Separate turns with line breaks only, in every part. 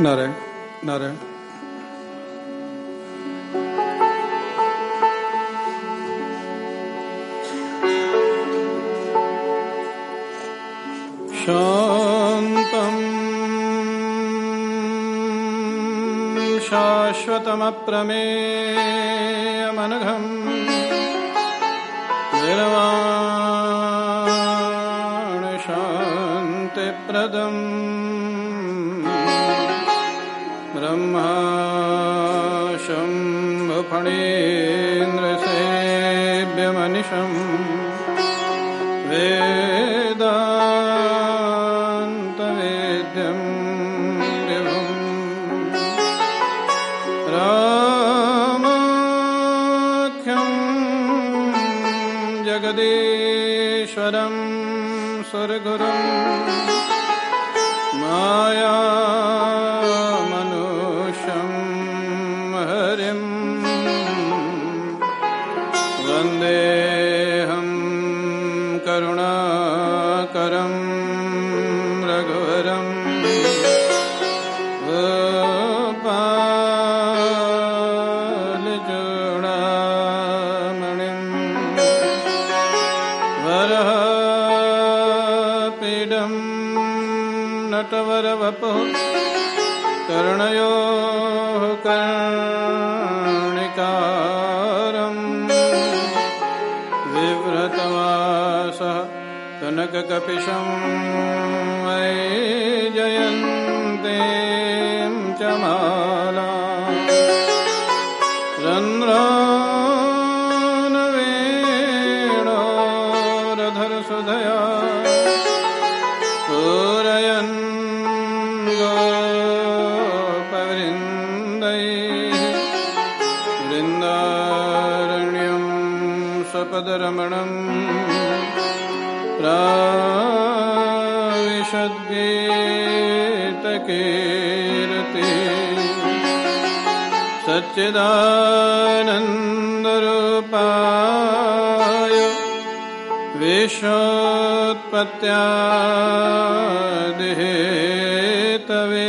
नारायण नारायण। शान्तम् शाश्वतमप्रमेयमनघम् निर्वाणशान्तिप्रदम् शम्भुफणीन्द्रसेव्यमनिशम् विव्रतवासः कनककपिशं वै जयन्तीं च स्वपदरमणम् प्राविशद्गीतकीर्ति सच्चिदानन्दरूपाय विश्वोत्पत्त्यादिहेतवे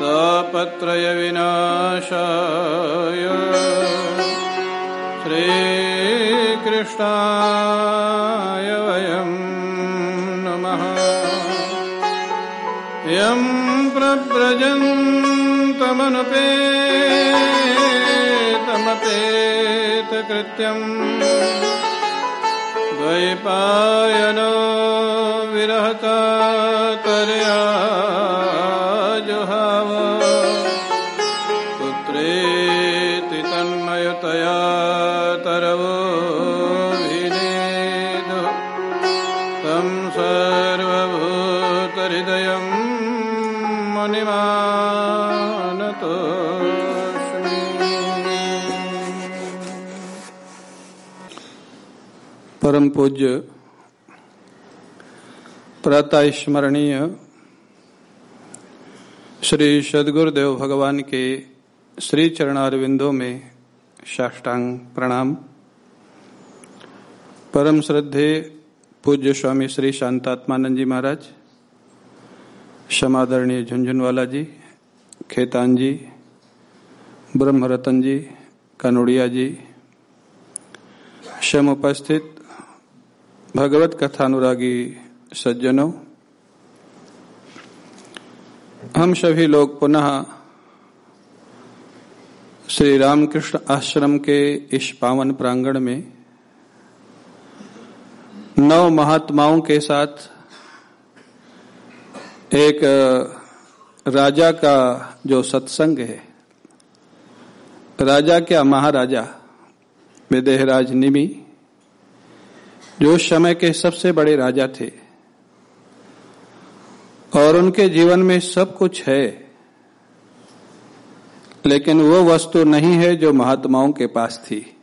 तापत्रयविनाशाय श्रीकृष्णाय वयं नमः। यं प्रव्रजन्तमनुपेतमपेतकृत्यम् द्वैपायनो विरहकातर्या जुहाव सर्वभूतहृदयं मुनिमानतोऽस्मि परम पूज्य प्रातः स्मरणीय श्री सदगुरुदेव भगवान के श्री चरणारविंदों में साष्टांग प्रणाम। परम श्रद्धे पूज्य स्वामी श्री शांतात्मानंद जी महाराज समादरणीय झुंझुनवाला जी, खेतान जी ब्रह्म रतन जी, कनोड़िया जी शम उपस्थित भगवत कथानुरागी सज्जनों, हम सभी लोग पुनः श्री रामकृष्ण आश्रम के इस पावन प्रांगण में नौ महात्माओं के साथ एक राजा का जो सत्संग है, राजा क्या महाराजा, विदेहराज निमि, जो समय के सबसे बड़े राजा थे, और उनके जीवन में सब कुछ है, लेकिन वो वस्तु नहीं है जो महात्माओं के पास थी।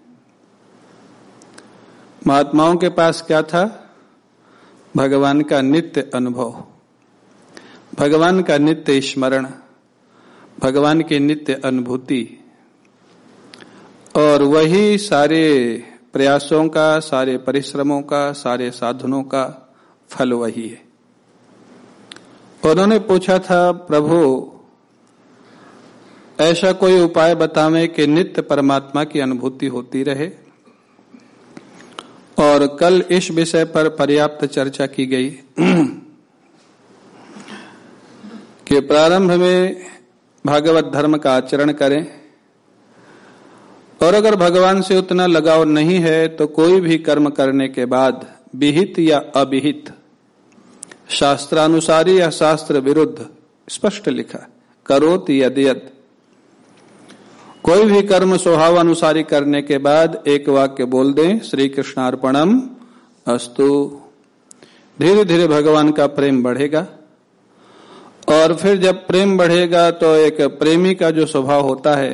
महात्माओं के पास क्या था? भगवान का नित्य अनुभव। भगवान का नित्य स्मरण, भगवान की नित्य अनुभूति। और वही सारे प्रयासों का, सारे परिश्रमों का, सारे साधनों का फल वही है।
उन्होंने पूछा था, प्रभु, ऐसा कोई उपाय बतावे कि नित्य परमात्मा की अनुभूति होती रहे? और कल इस विषय पर पर्याप्त चर्चा की गई। कि प्रारंभ में भागवत धर्म का आचरण करें। और अगर भगवान से उतना लगाव नहीं है तो कोई भी कर्म करने के बाद विहित या अविहित, शास्त्रानुसारी या शास्त्र विरुद्ध स्पष्ट लिखा, करोत यदियत कोई भी कर्म स्वभाव अनुसारी करने के बाद एक वाक्य बोल दें श्री कृष्णार्पणम अस्तु। धीरे धीरे भगवान का प्रेम बढ़ेगा। और फिर जब प्रेम बढ़ेगा तो एक प्रेमी का जो स्वभाव होता है,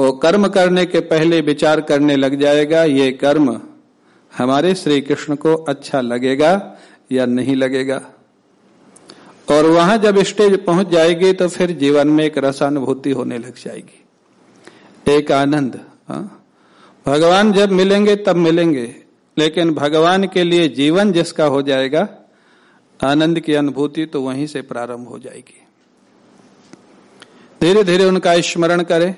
वो कर्म करने के पहले विचार करने लग जाएगा, ये कर्म हमारे श्री कृष्ण को अच्छा लगेगा या नहीं लगेगा। और वहाँ जब स्टेज पहुँच जाएगी तो फिर जीवन में एक रसानुभूति होने लग जाएगी। एक आनंद, हा? भगवान जब मिलेंगे, तब मिलेंगे। लेकिन भगवान के लिए जीवन जिसका हो जाएगा, आनंद की अनुभूति तो वहीं से प्रारंभ हो जाएगी। धीरे धीरे उनका स्मरण करें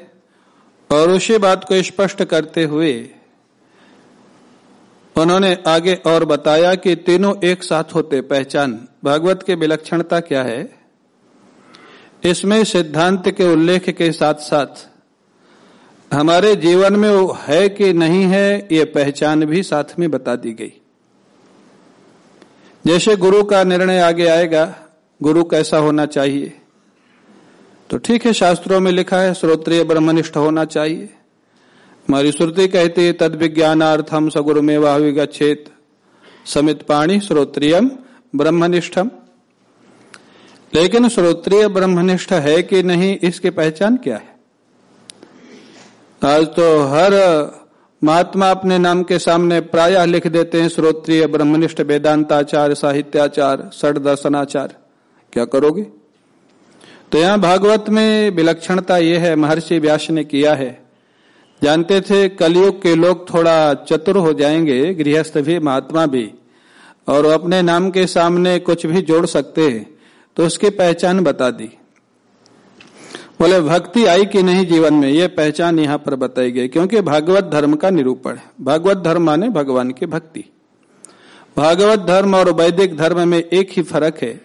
और उसी बात को स्पष्ट करते हुए उन्होंने आगे और बताया कि तीनों एक साथ होते पहचान। भागवत के विलक्षणता क्या है? इसमें सिद्धांत के उल्लेख के साथ साथ हमारे जीवन में वो है कि नहीं है, ये पहचान भी साथ में बता दी गई। जैसे गुरु का निर्णय आगे आएगा, गुरु कैसा होना चाहिए? तो ठीक है, शास्त्रों में लिखा है, श्रोत्रिय ब्रह्मनिष्ठ होना चाहिए। हमारी श्रुति कहती है, तद विज्ञानार्थम सगुरु में विगछेत समित पाणी श्रोत्रियम ब्रह्मनिष्ठम। लेकिन श्रोत्रिय ब्रह्मनिष्ठ है कि नहीं, इसकी पहचान क्या है? आज तो हर महात्मा अपने नाम के सामने प्रायः लिख देते हैं, श्रोत्रिय, ब्रह्मनिष्ठ वेदांताचार साहित्याचार षड दर्शनाचार क्या करोगे? तो यहाँ भागवत में विलक्षणता ये है, महर्षि व्यास ने किया है। जानते थे, कलयुग के लोग थोड़ा चतुर हो जाएँगे, गृहस्थ भी, महात्मा भी, और अपने नाम के सामने कुछ भी जोड़ सकते हैं। तो उसकी पहचान बता दी। बोले, भक्ति आई कि नहीं जीवन में? ये पहचान यहाँ पर बताई गई, क्योंकि भागवत धर्म का निरूपण है। भागवत धर्म माने भगवान की भक्ति। भागवत धर्म और वैदिक धर्म में एक ही फ़र्क है।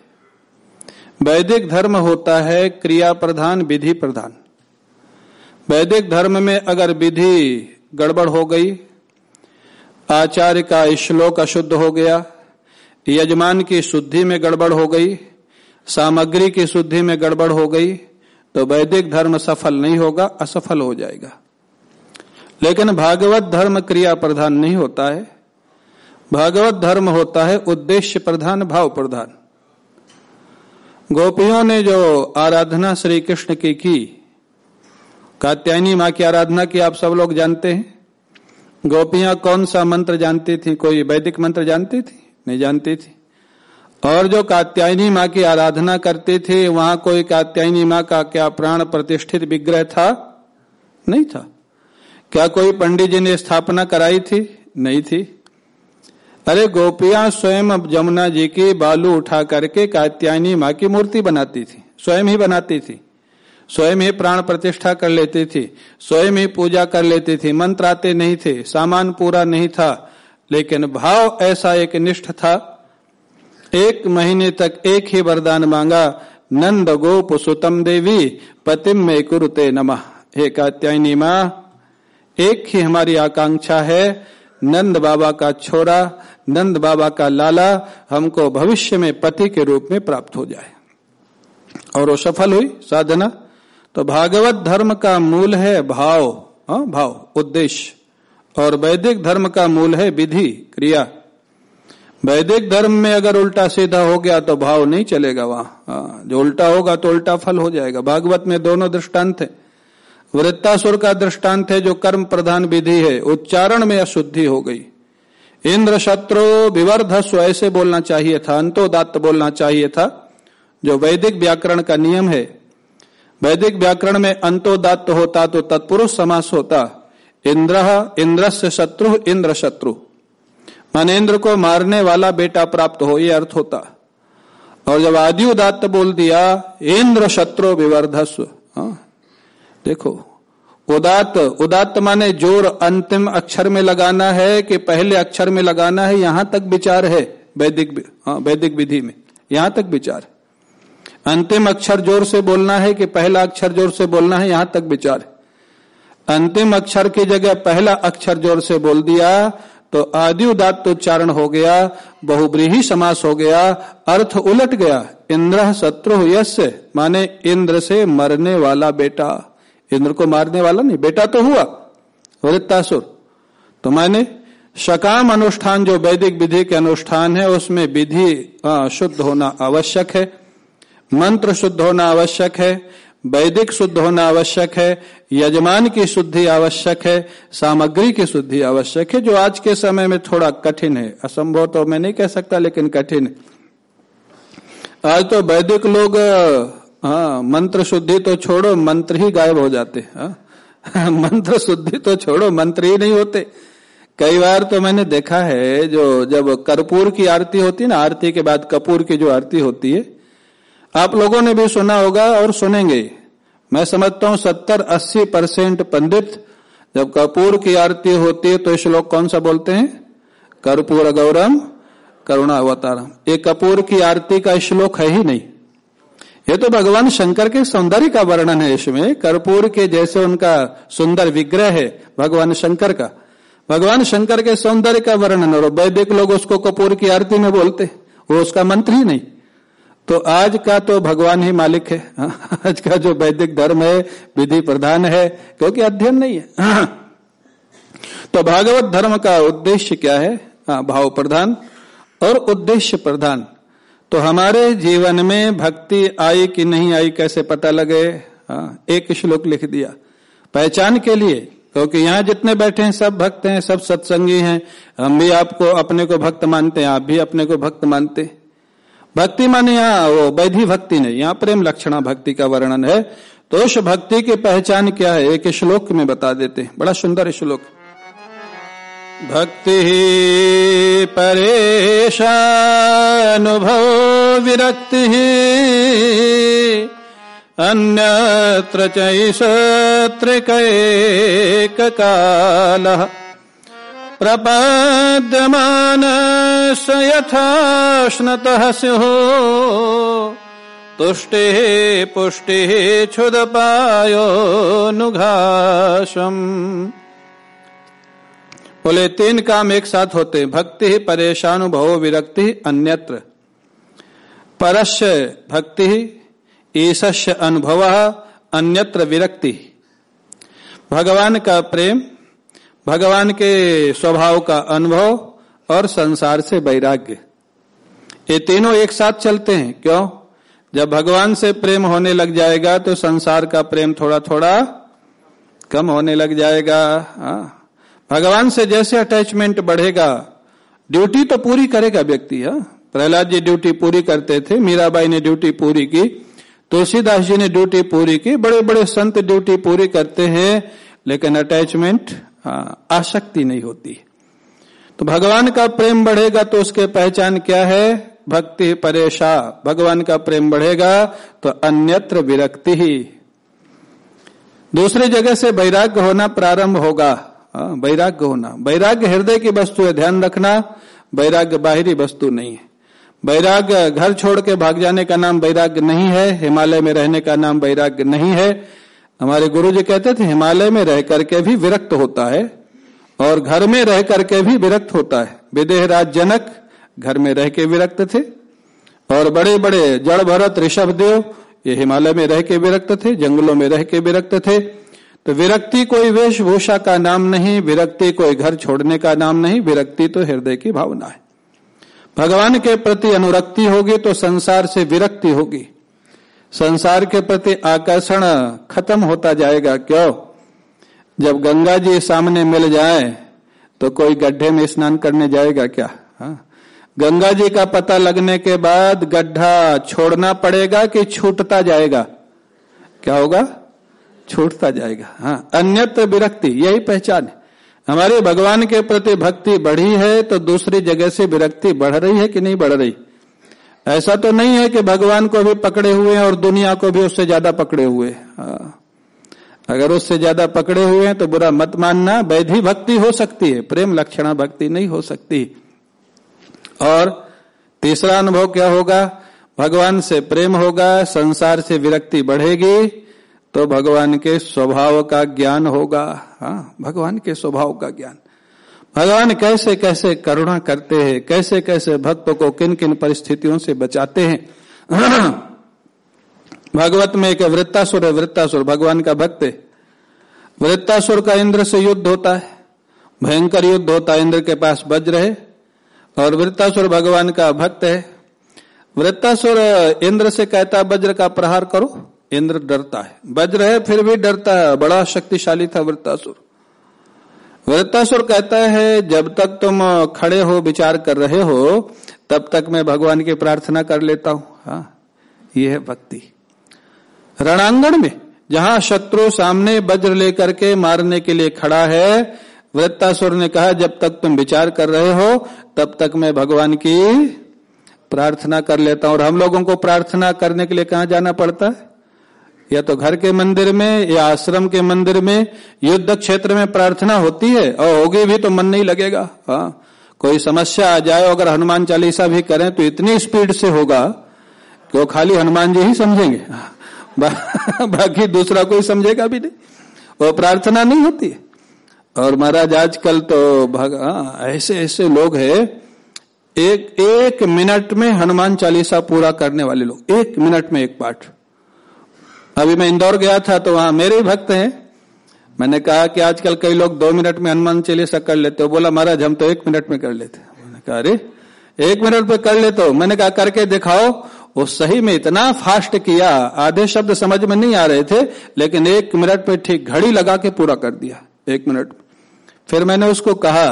वैदिक धर्म होता है क्रिया प्रधान, विधि प्रधान। वैदिक धर्म में अगर विधि गड़बड़ हो गई, आचार्य का श्लोक अशुद्ध हो गया, यजमान की शुद्धि में गड़बड़ हो गई, सामग्री की शुद्धि में गड़बड़ हो गई तो वैदिक धर्म सफल नहीं होगा, असफल हो जाएगा। लेकिन भागवत धर्म क्रिया प्रधान नहीं होता है। भागवत धर्म होता है उद्देश्य प्रधान, भाव प्रधान। गोपियों ने जो आराधना श्री कृष्ण की की, कात्यायनी माँ की आराधना की आप सब लोग जानते हैं। गोपियाँ कौन सा मंत्र जानती थी, कोई वैदिक मंत्र जानती थी? नहीं जानती थी। और जो कात्यायनी माँ की आराधना करती थी, वहाँ कोई कात्यायनी माँ का क्या प्राण प्रतिष्ठित विग्रह था? नहीं था। क्या कोई पंडित जी ने स्थापना कराई थी? नहीं थी। अरे गोपियाँ स्वयं जमुना जी की बालू उठा करके कात्यायनी माँ की मूर्ति बनाती थी। स्वयं ही बनाती थी। स्वयं ही प्राण प्रतिष्ठा कर लेती थी। स्वयं ही पूजा कर लेती थी। मंत्र आते नहीं थे। सामान पूरा नहीं था। लेकिन भाव ऐसा एक निष्ठ था। एक महीने तक एक ही वरदान मांगा नंद गोप सुतम देवी पतिम में कुरुते नमः। हे कात्यायनी माँ, एक ही हमारी आकांक्षा है, नंद बाबा का छोरा, नंद बाबा का लाला, हमको भविष्य में पति के रूप में प्राप्त हो जाए। और वो सफल हुई साधना। तो भागवत धर्म का मूल है भाव हाँ भाव, उद्देश्य। और वैदिक धर्म का मूल है विधि, क्रिया। वैदिक धर्म में अगर उल्टा सीधा हो गया तो भाव नहीं चलेगा वहाँ। हाँ, जो उल्टा होगा तो उल्टा फल हो जाएगा। भागवत में दोनों दृष्टांत है। वृत्तासुर का दृष्टांत है जो कर्म प्रधान विधि है। उच्चारण में अशुद्धि हो गई। इंद्र शत्रु विवर्धस्व ऐसे बोलना चाहिए था अंतोदात बोलना चाहिए था जो वैदिक व्याकरण का नियम है। वैदिक व्याकरण में अंतोदात होता तो तत्पुरुष समास होता। इंद्र इंद्र से शत्रु इंद्र शत्रु माने इंद्र को मारने वाला बेटा प्राप्त हो, ये अर्थ होता। और जब आदि उदात्त बोल दिया, इंद्र शत्रु विवर्धस्व हाँ। देखो, उदात्त उदात्त माने ज़ोर अंतिम अक्षर में लगाना है कि पहले अक्षर में लगाना है, यहाँ तक विचार है, वैदिक हाँ वैदिक विधि में, यहाँ तक विचार। अंतिम अक्षर ज़ोर से बोलना है कि पहला अक्षर ज़ोर से बोलना है, यहाँ तक विचार। अंतिम अक्षर की जगह पहला अक्षर ज़ोर से बोल दिया तो आदि उदात्त उच्चारण हो गया, बहुब्रीही समास हो गया, अर्थ उलट गया, इंद्र शत्रु यश माने इंद्र से मरने वाला बेटा। इंद्र को मारने वाला नहीं, बेटा तो हुआ, वृत्तासुर। तो माने सकाम अनुष्ठान, जो वैदिक विधि के अनुष्ठान है, उसमें विधि शुद्ध होना आवश्यक है, मंत्र शुद्ध होना आवश्यक है वैदिक शुद्ध होना आवश्यक है, यजमान की शुद्धि आवश्यक है, सामग्री की शुद्धि आवश्यक है, जो आज के समय में थोड़ा कठिन है। असंभव तो मैं नहीं कह सकता, लेकिन कठिन आज तो वैदिक लोग हाँ मंत्र शुद्धि तो छोड़ो, मंत्र ही गायब हो जाते हाँ। मंत्र शुद्धि तो छोड़ो, मंत्र ही नहीं होते। कई बार तो मैंने देखा है, जो जब कर्पूर की आरती होती है ना, आरती के बाद कपूर की जो आरती होती है आप लोगों ने भी सुना होगा और सुनेंगे। मैं समझता हूँ सत्तर अस्सी परसेंट पंडित, जब कपूर की आरती होती है तो श्लोक कौन सा बोलते हैं? कर्पूर गौरम करुणा अवतारम ये कपूर की आरती का श्लोक है ही नहीं। ये तो भगवान शंकर के सौंदर्य का वर्णन है इसमें। कर्पूर के जैसे उनका सुंदर विग्रह है भगवान शंकर का। भगवान शंकर के सौंदर्य का वर्णन और वैदिक लोग उसको कपूर की आरती में बोलते वो उसका मंत्र ही नहीं। तो आज का तो भगवान ही मालिक है। आज का जो वैदिक धर्म है विधि प्रधान है क्योंकि अध्ययन नहीं है। तो भागवत धर्म का उद्देश्य क्या है? हाँ, भाव प्रधान और उद्देश्य प्रधान। तो हमारे जीवन में भक्ति आई कि नहीं आई कैसे पता लगे? हाँ, एक श्लोक लिख दिया। पहचान के लिए क्योंकि यहाँ जितने बैठे हैं सब भक्त हैं सब सत्संगी हैं। हम भी आपको अपने को भक्त मानते हैं आप भी अपने को भक्त मानते हैं। भक्ति माने यहाँ, वो वैधि भक्ति नहीं, यहाँ प्रेम लक्षणा भक्ति का वर्णन है। उस भक्ति की पहचान क्या है, एक श्लोक में बता देते हैं। बड़ा सुंदर श्लोक। भक्ति परेशानुभव विरक्ति अन्यत्र चैषत्रिकैककालः प्रपद्यमानस यथाश्नतः तुष्टिः पुष्टिः क्षुदपायोनुघाशम् बोले, तीन काम एक साथ होते भक्ति ही परेशानुभव, विरक्ति, अन्यत्र। परस्य भक्ति, ईशस्य अनुभव, अन्यत्र विरक्ति। भगवान का प्रेम भगवान के स्वभाव का अनुभव और संसार से वैराग्य। ये तीनों एक साथ चलते हैं। क्यों? जब भगवान से प्रेम होने लग जाएगा तो संसार का प्रेम थोड़ा थोड़ा कम होने लग जाएगा। हाँ। भगवान से जैसे अटैचमेंट बढ़ेगा ड्यूटी तो पूरी करेगा व्यक्ति हाँ। प्रहलाद जी ड्यूटी पूरी करते थे, मीराबाई ने ड्यूटी पूरी की, तुलसीदास जी ने ड्यूटी पूरी की बड़े बड़े संत ड्यूटी पूरी करते हैं, लेकिन अटैचमेंट हाँ, आसक्ति नहीं होती। तो भगवान का प्रेम बढ़ेगा तो उसके पहचान क्या है? भक्ति परेशा। भगवान का प्रेम बढ़ेगा तो अन्यत्र विरक्ति ही। दूसरी जगह से वैराग्य होना प्रारंभ होगा। हाँ, वैराग्य होना। वैराग्य हृदय की वस्तु है ध्यान रखना। वैराग्य बाहरी वस्तु नहीं है। वैराग्य घर छोड़ के भाग जाने का नाम वैराग्य नहीं है। हिमालय में रहने का नाम वैराग्य नहीं है। हमारे गुरु जी कहते थे, हिमालय में रह करके भी विरक्त होता है और घर में रह करके भी विरक्त होता है। विदेह राज जनक घर में रह के विरक्त थे और बड़े बड़े जड़ भरत ऋषभ देव, ये हिमालय में रह के विरक्त थे, जंगलों में रह के विरक्त थे। तो विरक्ति कोई वेशभूषा का नाम नहीं, विरक्ति कोई घर छोड़ने का नाम नहीं, विरक्ति तो हृदय की भावना है। भगवान के प्रति अनुरक्ति होगी तो संसार से विरक्ति होगी। संसार के प्रति आकर्षण खत्म होता जाएगा क्यों? जब गंगा जी सामने मिल जाए तो कोई गड्ढे में स्नान करने जाएगा क्या? हा? गंगा जी का पता लगने के बाद गड्ढा छोड़ना पड़ेगा कि छूटता जाएगा? क्या होगा? छूटता जाएगा। हाँ अन्यत्र विरक्ति, यही पहचान है। हमारे भगवान के प्रति भक्ति बढ़ी है तो दूसरी जगह से विरक्ति बढ़ रही है कि नहीं बढ़ रही? ऐसा तो नहीं है कि भगवान को भी पकड़े हुए हैं और दुनिया को भी उससे ज़्यादा पकड़े हुए हाँ। अगर उससे ज़्यादा पकड़े हुए हैं तो बुरा मत मानना, वैधि भक्ति हो सकती है, प्रेम लक्षणा भक्ति नहीं हो सकती। और तीसरा अनुभव क्या होगा? भगवान से प्रेम होगा, संसार से विरक्ति बढ़ेगी तो भगवान के स्वभाव का ज्ञान होगा। हाँ भगवान के स्वभाव का ज्ञान। भगवान कैसे कैसे करुणा करते हैं, कैसे कैसे भक्त को किन किन परिस्थितियों से बचाते हैं। भागवत में एक वृत्तासुर है, वृत्तासुर, भगवान का भक्त है। वृत्तासुर का इंद्र से युद्ध होता है, भयंकर युद्ध होता है, इंद्र के पास वज्र है और वृत्तासुर भगवान का भक्त है। वृत्तासुर इंद्र से कहता वज्र का प्रहार करो। इंद्र डरता है। वज्र है फिर भी डरता है, बड़ा शक्तिशाली था वृत्तासुर। वृत्तासुर कहता है, जब तक तुम खड़े हो, विचार कर रहे हो, तब तक मैं भगवान की प्रार्थना कर लेता हूँ। हाँ यह है भक्ति। रणांगण में, जहाँ शत्रु सामने वज्र लेकर के मारने के लिए खड़ा है, वृत्तासुर ने कहा, जब तक तुम विचार कर रहे हो, तब तक मैं भगवान की प्रार्थना कर लेता हूँ। और हम लोगों को प्रार्थना करने के लिए कहा जाना पड़ता है? या तो घर के मंदिर में या आश्रम के मंदिर में युद्ध क्षेत्र में प्रार्थना होती है और होगी भी तो मन नहीं लगेगा। हाँ कोई समस्या आ जाए अगर हनुमान चालीसा भी करें तो इतनी स्पीड से होगा कि वो खाली हनुमान जी ही समझेंगे। बा, बाकी दूसरा कोई समझेगा भी नहीं। वो प्रार्थना नहीं होती। और महाराज आजकल तो भग हाँ, ऐसे ऐसे लोग हैं एक एक मिनट में हनुमान चालीसा पूरा करने वाले लोग। एक मिनट में एक पाठ। अभी मैं इंदौर गया था तो वहाँ मेरे ही भक्त हैं। मैंने कहा कि आजकल कई लोग दो मिनट में हनुमान चालीसा कर लेते हो। बोला, महाराज, हम तो एक मिनट में कर लेते मैंने कहा, अरे, एक मिनट में कर लेते हो? मैंने कहा, करके दिखाओ। वो सही में इतना फास्ट किया, आधे शब्द समझ में नहीं आ रहे थे, लेकिन एक मिनट पे ठीक घड़ी लगा के पूरा कर दिया, एक मिनट फिर मैंने उसको कहा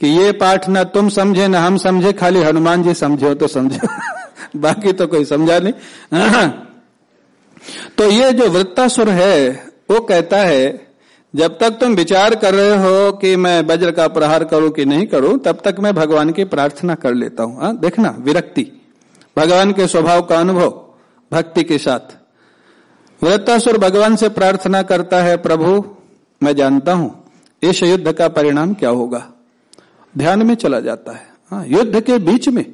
कि ये पाठ ना तुम समझे, ना हम समझे, खाली हनुमान जी समझे तो समझे। बाकी तो कोई समझा नहीं। तो ये जो वृत्तासुर है, वो कहता है, जब तक तुम विचार कर रहे हो कि मैं वज्र का प्रहार करूँ कि नहीं करूँ, तब तक मैं भगवान की प्रार्थना कर लेता हूँ। हाँ देखना, विरक्ति। भगवान के स्वभाव का अनुभव, भक्ति के साथ। वृत्तासुर भगवान से प्रार्थना करता है, प्रभु, मैं जानता हूँ, इस युद्ध का परिणाम क्या होगा? ध्यान में चला जाता है। हाँ युद्ध के बीच में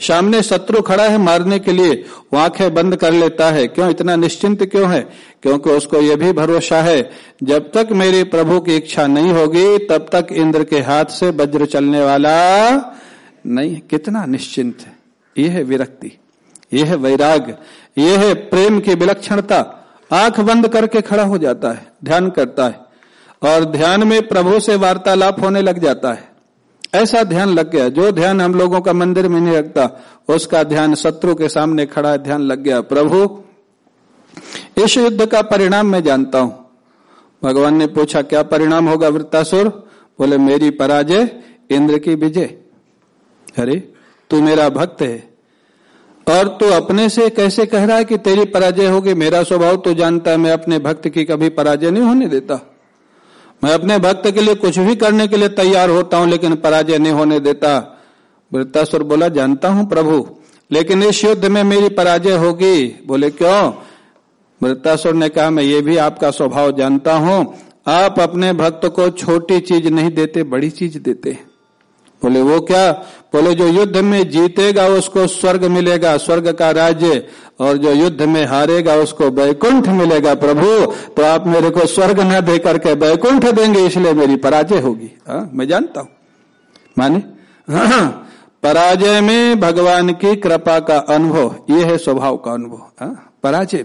सामने शत्रु खड़ा है मारने के लिए, वो आँखें बंद कर लेता है। क्यों इतना निश्चिंत क्यों है? क्योंकि उसको यह भी भरोसा है, जब तक मेरे प्रभु की इच्छा नहीं होगी, तब तक इंद्र के हाथ से वज्र चलने वाला नहीं कितना निश्चिंत है। यह है विरक्ति, यह है वैराग, यह है प्रेम की विलक्षणता। आँख बंद करके खड़ा हो जाता है, ध्यान करता है, और ध्यान में प्रभु से वार्तालाप होने लग जाता है। ऐसा ध्यान लग गया, जो ध्यान हम लोगों का मंदिर में नहीं रखता, उसका ध्यान शत्रु के सामने खड़ा ध्यान लग गया। प्रभु, इस युद्ध का परिणाम मैं जानता हूँ। भगवान ने पूछा, क्या परिणाम होगा वृत्तासुर? बोले, मेरी पराजय इंद्र की विजय। अरे, तू मेरा भक्त है। और तू अपने से कैसे कह रहा है कि तेरी पराजय होगी? मेरा स्वभाव तो जानता है, मैं अपने भक्त की कभी पराजय नहीं होने देता। मैं अपने भक्त के लिए कुछ भी करने के लिए तैयार होता हूँ, लेकिन पराजय नहीं होने देता। वृत्तासुर बोला, जानता हूँ प्रभु, लेकिन इस युद्ध में मेरी पराजय होगी। बोले, क्यों? वृत्तासुर ने कहा, मैं ये भी आपका स्वभाव जानता हूँ, आप अपने भक्त को छोटी चीज़ नहीं देते, बड़ी चीज़ देते बोले वो क्या? बोले जो युद्ध में जीतेगा उसको स्वर्ग मिलेगा स्वर्ग का राज्य और जो युद्ध में हारेगा उसको बैकुंठ मिलेगा। प्रभु तो आप मेरे को स्वर्ग न दे करके बैकुंठ देंगे इसलिए मेरी पराजय होगी। हाँ मैं जानता हूँ। माने? पराजय में भगवान की कृपा का अनुभव यह है स्वभाव का अनुभव। हाँ, पराजय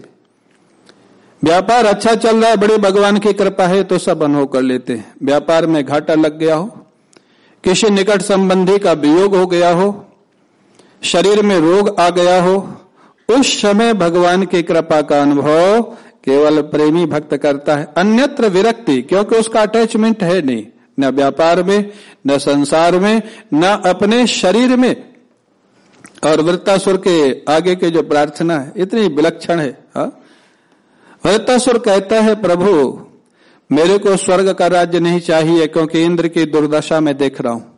व्यापार अच्छा चल रहा है बड़ी भगवान की कृपा है तो सब अनुभव कर लेते हैं। व्यापार में घाटा लग गया हो किसी निकट संबंधी का वियोग हो गया हो, शरीर में रोग आ गया हो, उस समय भगवान की कृपा का अनुभव केवल प्रेमी भक्त करता है, अन्यत्र विरक्ति, क्योंकि उसका अटैचमेंट है नहीं, न व्यापार में, न संसार में, न अपने शरीर में और वृत्तासुर के आगे के जो प्रार्थना है, इतनी विलक्षण है, हा? वृत्तासुर कहता है, प्रभु मेरे को स्वर्ग का राज्य नहीं चाहिए क्योंकि इंद्र की दुर्दशा में देख रहा हूँ।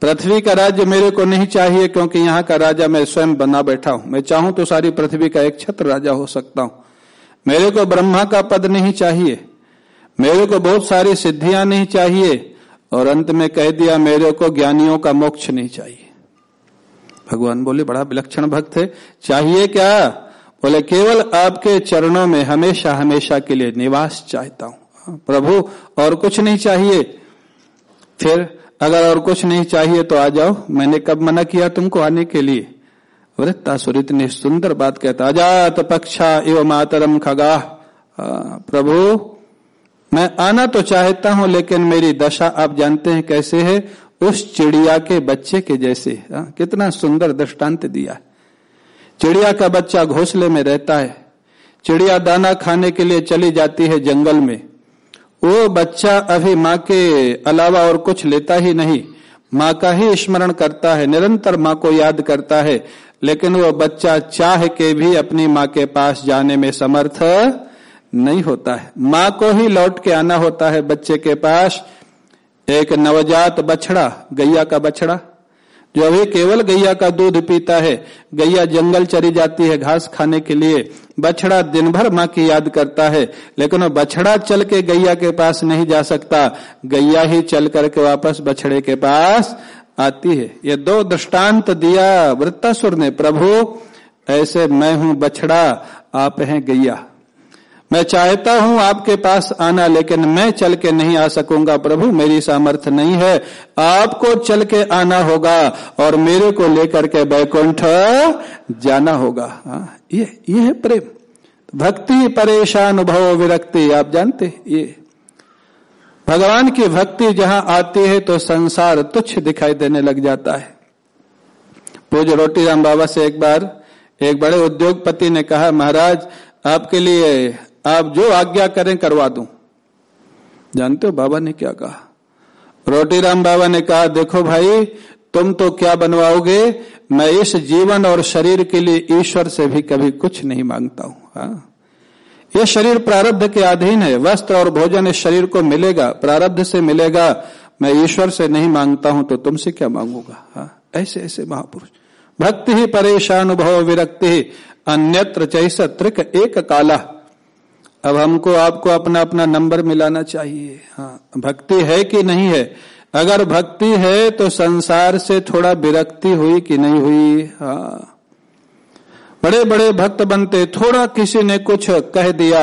पृथ्वी का राज्य मेरे को नहीं चाहिए क्योंकि यहाँ का राजा मैं स्वयं बना बैठा हूँ। मैं चाहूँ तो सारी पृथ्वी का एक छत्र राजा हो सकता हूँ। मेरे को ब्रह्मा का पद नहीं चाहिए। मेरे को बहुत सारी सिद्धियाँ नहीं चाहिए। और अंत में कह दिया, मेरे को ज्ञानियों का मोक्ष नहीं चाहिए। भगवान बोले, बड़ा विलक्षण भक्त है। चाहिए क्या? बोले, केवल आपके चरणों में हमेशा हमेशा के लिए निवास चाहता हूँ। प्रभु और कुछ नहीं चाहिए। फिर अगर और कुछ नहीं चाहिए तो आ जाओ। मैंने कब मना किया तुमको आने के लिए? वृत्तासुर इतनी सुंदर बात कहता अजात पक्षा एवं मातरम खगा। प्रभु मैं आना तो चाहता हूँ लेकिन मेरी दशा आप जानते हैं कैसे है? उस चिड़िया के बच्चे के जैसे। आ, कितना सुंदर दृष्टांत दिया। चिड़िया का बच्चा घोंसले में रहता है। चिड़िया दाना खाने के लिए चली जाती है जंगल में। वो बच्चा अभी माँ के अलावा और कुछ लेता ही नहीं। माँ का ही स्मरण करता है, निरंतर माँ को याद करता है, लेकिन वो बच्चा चाह के भी अपनी माँ के पास जाने में समर्थ नहीं होता है। माँ को ही लौट के आना होता है बच्चे के पास। एक नवजात बछड़ा, गैया का बछड़ा, जो अभी केवल गैया का दूध पीता है। गैया जंगल चली जाती है घास खाने के लिए। बछड़ा दिन भर माँ की याद करता है, लेकिन वो बछड़ा चल के गैया के पास नहीं जा सकता। गैया ही चल करके वापस बछड़े के पास आती है। ये दो दृष्टांत दिया वृत्तासुर ने, प्रभु, ऐसे मैं हूँ बछड़ा, आप हैं गैया। मैं चाहता हूँ आपके पास आना लेकिन मैं चल के नहीं आ सकूँगा। प्रभु मेरी सामर्थ्य नहीं है। आपको चल के आना होगा और मेरे को लेकर के बैकुंठ जाना होगा। हाँ, ये ये है प्रेम। भक्ति परेशान भव विरक्ति आप जानते ये। भगवान की भक्ति जहाँ आती है तो संसार तुच्छ दिखाई देने लग जाता है। पूज रोटी राम बाबा से एक बार एक बड़े उद्योगपति ने कहा महाराज आपके लिए आप जो आज्ञा करें करवा दूँ। जानते हो बाबा ने क्या कहा? रोटी राम बाबा ने कहा, देखो भाई, तुम तो क्या बनवाओगे? मैं इस जीवन और शरीर के लिए ईश्वर से भी कभी कुछ नहीं माँगता हूँ हाँ? यह शरीर प्रारब्ध के अधीन है। वस्त्र और भोजन इस शरीर को मिलेगा, प्रारब्ध से मिलेगा। मैं ईश्वर से नहीं माँगता हूँ तो तुमसे क्या मांगूँगा हाँ? ऐसे ऐसे महापुरुष। भक्ति ही परेशान भव विरक्ति अन्यत्र चैसत्रिक एक काला अब हमको आपको अपना अपना नंबर मिलाना चाहिए। हाँ भक्ति है कि नहीं है? अगर भक्ति है तो संसार से थोड़ा विरक्ति हुई कि नहीं हुई? हाँ। बड़े बड़े भक्त बनते थोड़ा किसी ने कुछ कह दिया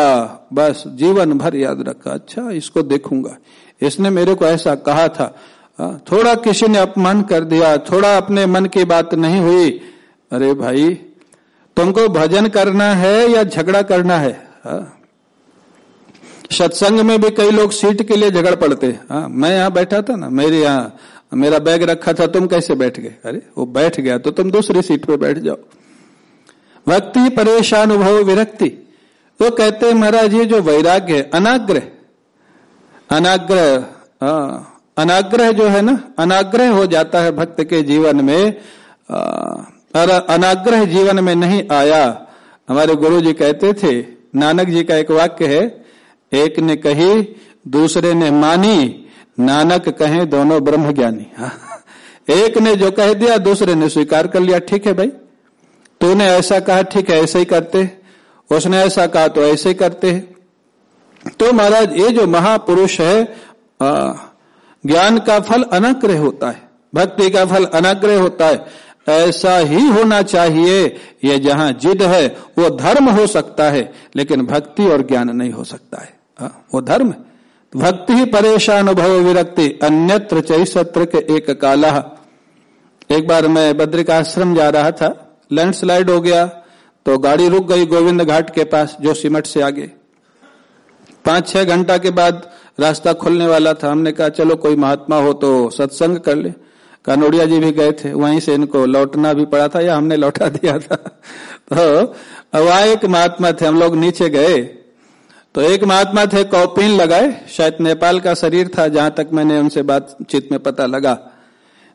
बस जीवन भर याद रखा। अच्छा इसको देखूँगा। इसने मेरे को ऐसा कहा था। हाँ, थोड़ा किसी ने अपमान कर दिया थोड़ा अपने मन की बात नहीं हुई। अरे भाई तुमको भजन करना है या झगड़ा करना है? हाँ। सत्संग में भी कई लोग सीट के लिए झगड़ पड़ते हाँ। मैं यहाँ बैठा था ना, मेरे यहाँ, मेरा बैग रखा था, तुम कैसे बैठ गए? अरे, वो बैठ गया तो तुम दूसरी सीट पे बैठ जाओ। भक्ति परेशान अनुभव विरक्ति। तो कहते हैं, महाराज, ये जो वैराग्य है, अनाग्रह। अनाग्रह अनाग्रह जो है ना, अनाग्रह हो जाता है भक्त के जीवन में। और अनाग्रह जीवन में नहीं आया। हमारे गुरु जी कहते थे, नानक जी का एक वाक्य है एक ने कही दूसरे ने मानी नानक कहे दोनों ब्रह्म ज्ञानी हाँ। एक ने जो कह दिया दूसरे ने स्वीकार कर लिया। ठीक है भाई। तूने ऐसा कहा ठीक है ऐसे ही करते। उसने ऐसा कहा तो ऐसे ही करते। तो महाराज ये जो महापुरुष है ज्ञान का फल अनाग्रह होता है। भक्ति का फल अनाग्रह होता है। ऐसा ही होना चाहिए। ये जहाँ जिद है वो धर्म हो सकता है लेकिन भक्ति और ज्ञान नहीं हो सकता है हाँ, वो धर्म भक्ति ही परेशान भव विरक्ति, अन्यत्र चैसत्र के एक काला एक बार मैं बद्रिकाश्रम जा रहा था लैंडस्लाइड हो गया तो गाड़ी रुक गई गोविंद घाट के पास जो सिमट से आगे। पाँच छह घंटा के बाद रास्ता खुलने वाला था। हमने कहा, चलो, कोई महात्मा हो तो सत्संग कर ले। कानोड़िया जी भी गए थे, वहीं से इनको लौटना भी पड़ा था, या हमने लौटा दिया था। तो वहाँ एक महात्मा थे, हम लोग नीचे गए। तो एक महात्मा थे, कौपिन लगाए। शायद नेपाल का शरीर था, जहाँ तक मैंने उनसे बातचीत में पता लगा।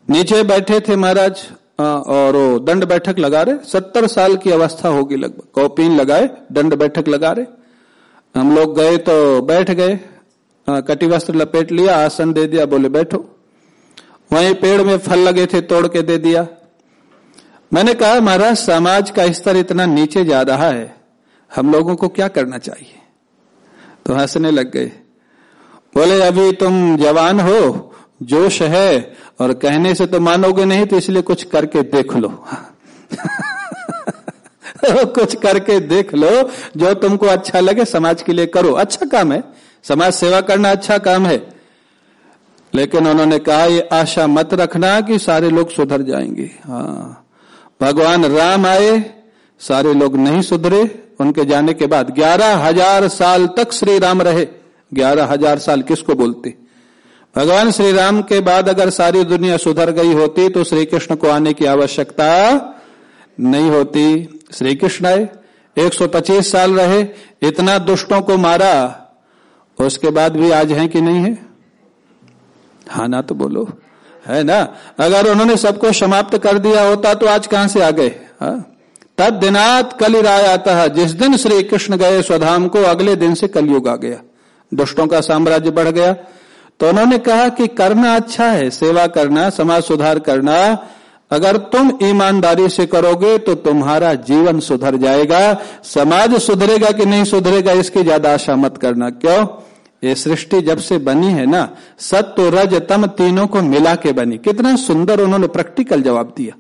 नीचे बैठे थे महाराज और दंड बैठक लगा रहे। सत्तर साल की अवस्था होगी लगभग। कौपिन लगाए, दंड बैठक लगा रहे। हम लोग गए तो बैठ गए। कटी वस्त्र लपेट लिया, आसन दे दिया, बोले, बैठो। वहीं पेड़ में फल लगे थे, तोड़ के दे दिया। मैंने कहा, महाराज, समाज का स्तर इतना नीचे जा रहा है। हम लोगों को क्या करना चाहिए? तो हंसने लग गए। बोले, अभी तुम जवान हो, जोश है, और कहने से तो मानोगे नहीं तो इसलिए कुछ करके देख लो। कुछ करके देख लो, जो तुमको अच्छा लगे, समाज के लिए करो। अच्छा काम है। समाज सेवा करना अच्छा काम है। लेकिन उन्होंने कहा, ये आशा मत रखना कि सारे लोग सुधर जाएँगे। हाँ। भगवान राम आए, सारे लोग नहीं सुधरे। उनके जाने के बाद ग्यारह हज़ार साल तक श्री राम रहे। ग्यारह हज़ार साल किसको बोलते? भगवान श्री राम के बाद अगर सारी दुनिया सुधर गई होती तो श्री कृष्ण को आने की आवश्यकता नहीं होती। श्री कृष्ण आए 125 साल रहे, इतना दुष्टों को मारा, उसके बाद भी आज है कि नहीं है? हा ना तो बोलो। है ना? अगर उन्होंने सबको समाप्त कर दिया होता तो आज कहाँ से आ गए? हाँ? तद दिनात कल आता है जिस दिन श्री कृष्ण गए स्वधाम को, अगले दिन से कलयुग आ गया। दुष्टों का साम्राज्य बढ़ गया। तो उन्होंने कहा कि करना अच्छा है, सेवा करना, समाज सुधार करना। अगर तुम ईमानदारी से करोगे तो तुम्हारा जीवन सुधर जाएगा। समाज सुधरेगा कि नहीं सुधरेगा, इसकी ज़्यादा आशा मत करना। क्यों? ये सृष्टि जब से बनी है ना सत्य रज, तम तीनों को मिला के बनी। कितना सुंदर उन्होंने प्रैक्टिकल जवाब दिया।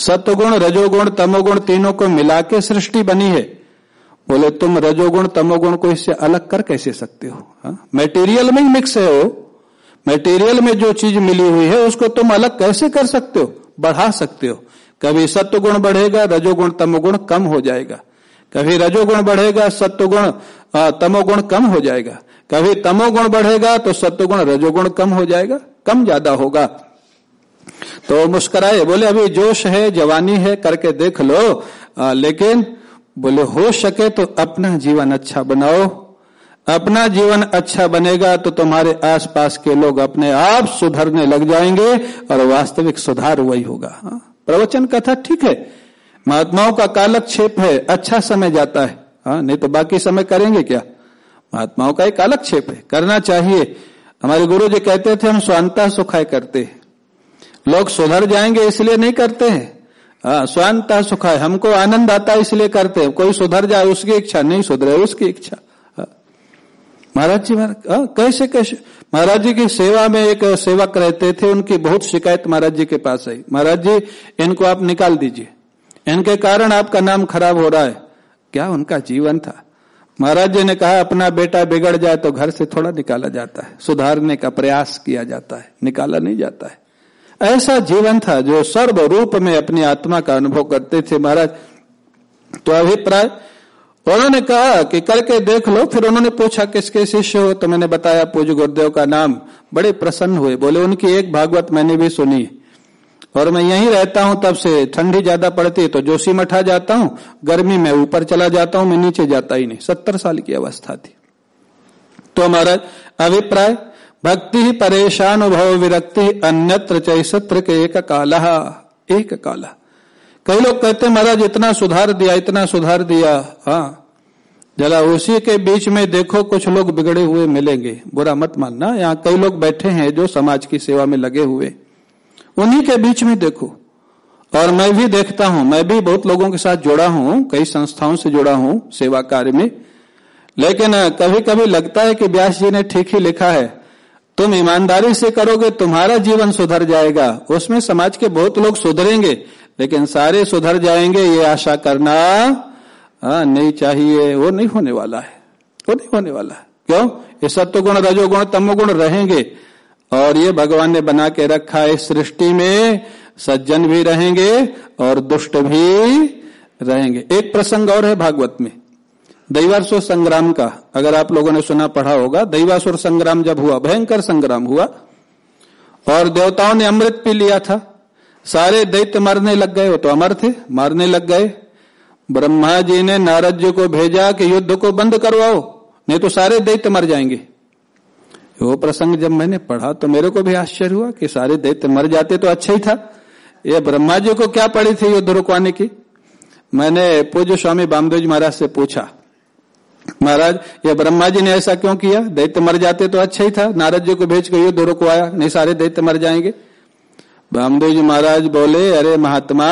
सत्वगुण, रजोगुण, तमोगुण तीनों को मिला के सृष्टि बनी है। बोले, तुम रजोगुण, तमोगुण को इससे अलग कर कैसे सकते हो? मेटीरियल में ही मिक्स है वो। मेटीरियल में जो चीज़ मिली हुई है, उसको तुम अलग कैसे कर सकते हो? बढ़ा सकते हो। कभी सत्वगुण बढ़ेगा, रजोगुण, तमोगुण कम हो जाएगा। कभी रजोगुण बढ़ेगा, सत्वगुण तमोगुण कम हो जाएगा। कभी तमोगुण बढ़ेगा तो सत्वगुण, रजोगुण कम हो जाएगा, कम ज़्यादा होगा। तो मुस्कराए बोले अभी जोश है जवानी है करके देख लो। आ, लेकिन बोले हो सके तो अपना जीवन अच्छा बनाओ। अपना जीवन अच्छा बनेगा तो तुम्हारे आसपास के लोग अपने आप सुधरने लग जाएँगे और वास्तविक सुधार वही होगा। हाँ? प्रवचन कथा ठीक है। महात्माओं का कालक्षेप है अच्छा समय जाता है। हाँ नहीं तो बाकी समय करेंगे क्या? महात्माओं का एक कालक्षेप है करना चाहिए। हमारे गुरु जी कहते थे हम स्वांता सुखाय करते हैं। लोग सुधर जाएँगे इसलिए नहीं करते हैं। हाँ स्वांता है हमको आनंद आता है इसलिए करते हैं। कोई सुधर जाए उसकी इच्छा नहीं सुधरे उसकी इच्छा। हाँ। महाराज जी महाराज हाँ, कैसे कैसे? महाराज जी की सेवा में एक सेवक रहते थे उनकी बहुत शिकायत महाराज जी के पास आई। महाराज जी इनको आप निकाल दीजिए। इनके कारण आपका नाम खराब हो रहा है। क्या उनका जीवन था? महाराज जी ने कहा अपना बेटा बिगड़ जाए तो घर से थोड़ा निकाला जाता है। सुधारने का प्रयास किया जाता है निकाला नहीं जाता है। ऐसा जीवन था जो सर्व रूप में अपनी आत्मा का अनुभव करते थे, महाराज। तो अभिप्राय, उन्होंने कहा कि करके देख लो, फिर उन्होंने पूछा, किसके शिष्य हो? तो मैंने बताया पूज गुरुदेव का नाम। बड़े प्रसन्न हुए, बोले, उनकी एक भागवत मैंने भी सुनी और मैं यहीं रहता हूँ, तब से ठंडी ज़्यादा पड़ती है तो जोशी मठा जाता हूँ, गर्मी में ऊपर चला जाता हूँ, मैं नीचे जाता ही नहीं। सत्तर साल की अवस्था थी। तो महाराज, अभिप्राय भक्ति ही परेशान भव विरक्ति अन्यत्र चैसत्र के एक काला एक काला कई लोग कहते महाराज, इतना सुधार दिया, इतना सुधार दिया। हाँ। जरा उसी के बीच में देखो, कुछ लोग बिगड़े हुए मिलेंगे। बुरा मत मानना। यहाँ कई लोग बैठे हैं जो समाज की सेवा में लगे हुए। उन्हीं के बीच में देखो। और मैं भी देखता हूँ, मैं भी बहुत लोगों के साथ जुड़ा हूँ, कई संस्थाओं से जुड़ा हूँ सेवा कार्य में। लेकिन कभी कभी लगता है कि व्यास जी ने ठीक ही लिखा है। तुम ईमानदारी से करोगे तुम्हारा जीवन सुधर जाएगा। उसमें समाज के बहुत लोग सुधरेंगे लेकिन सारे सुधर जाएँगे ये आशा करना आ, नहीं चाहिए वो नहीं होने वाला है। वो नहीं होने वाला है। क्यों? ये सत्य गुण रजोगुण तमोगुण रहेंगे। और ये भगवान ने बना के रखा है इस सृष्टि में सज्जन भी रहेंगे और दुष्ट भी रहेंगे। एक प्रसंग और है भागवत में। दैवासुर संग्राम का। अगर आप लोगों ने सुना, पढ़ा होगा, दैवासुर संग्राम जब हुआ, भयंकर संग्राम हुआ, और देवताओं ने अमृत पी लिया था। सारे दैत्य मरने लग गए, वो तो अमर थे, मारने लग गए। ब्रह्मा जी ने नारद जी को भेजा कि युद्ध को बंद करवाओ, नहीं तो सारे दैत्य मर जाएँगे। वो प्रसंग जब मैंने पढ़ा तो मेरे को भी आश्चर्य हुआ कि सारे दैत्य मर जाते तो अच्छा ही था। ये ब्रह्मा जी को क्या पड़ी थी युद्ध रुकवाने की? मैंने पूज्य स्वामी बामदेव जी महाराज से पूछा महाराज, ये ब्रह्मा जी ने ऐसा क्यों किया? दैत्य मर जाते तो अच्छा ही था। नारद जी को भेज के युद्ध रुकवाया नहीं सारे दैत्य मर जाएँगे। रामदेव जी महाराज बोले, अरे महात्मा,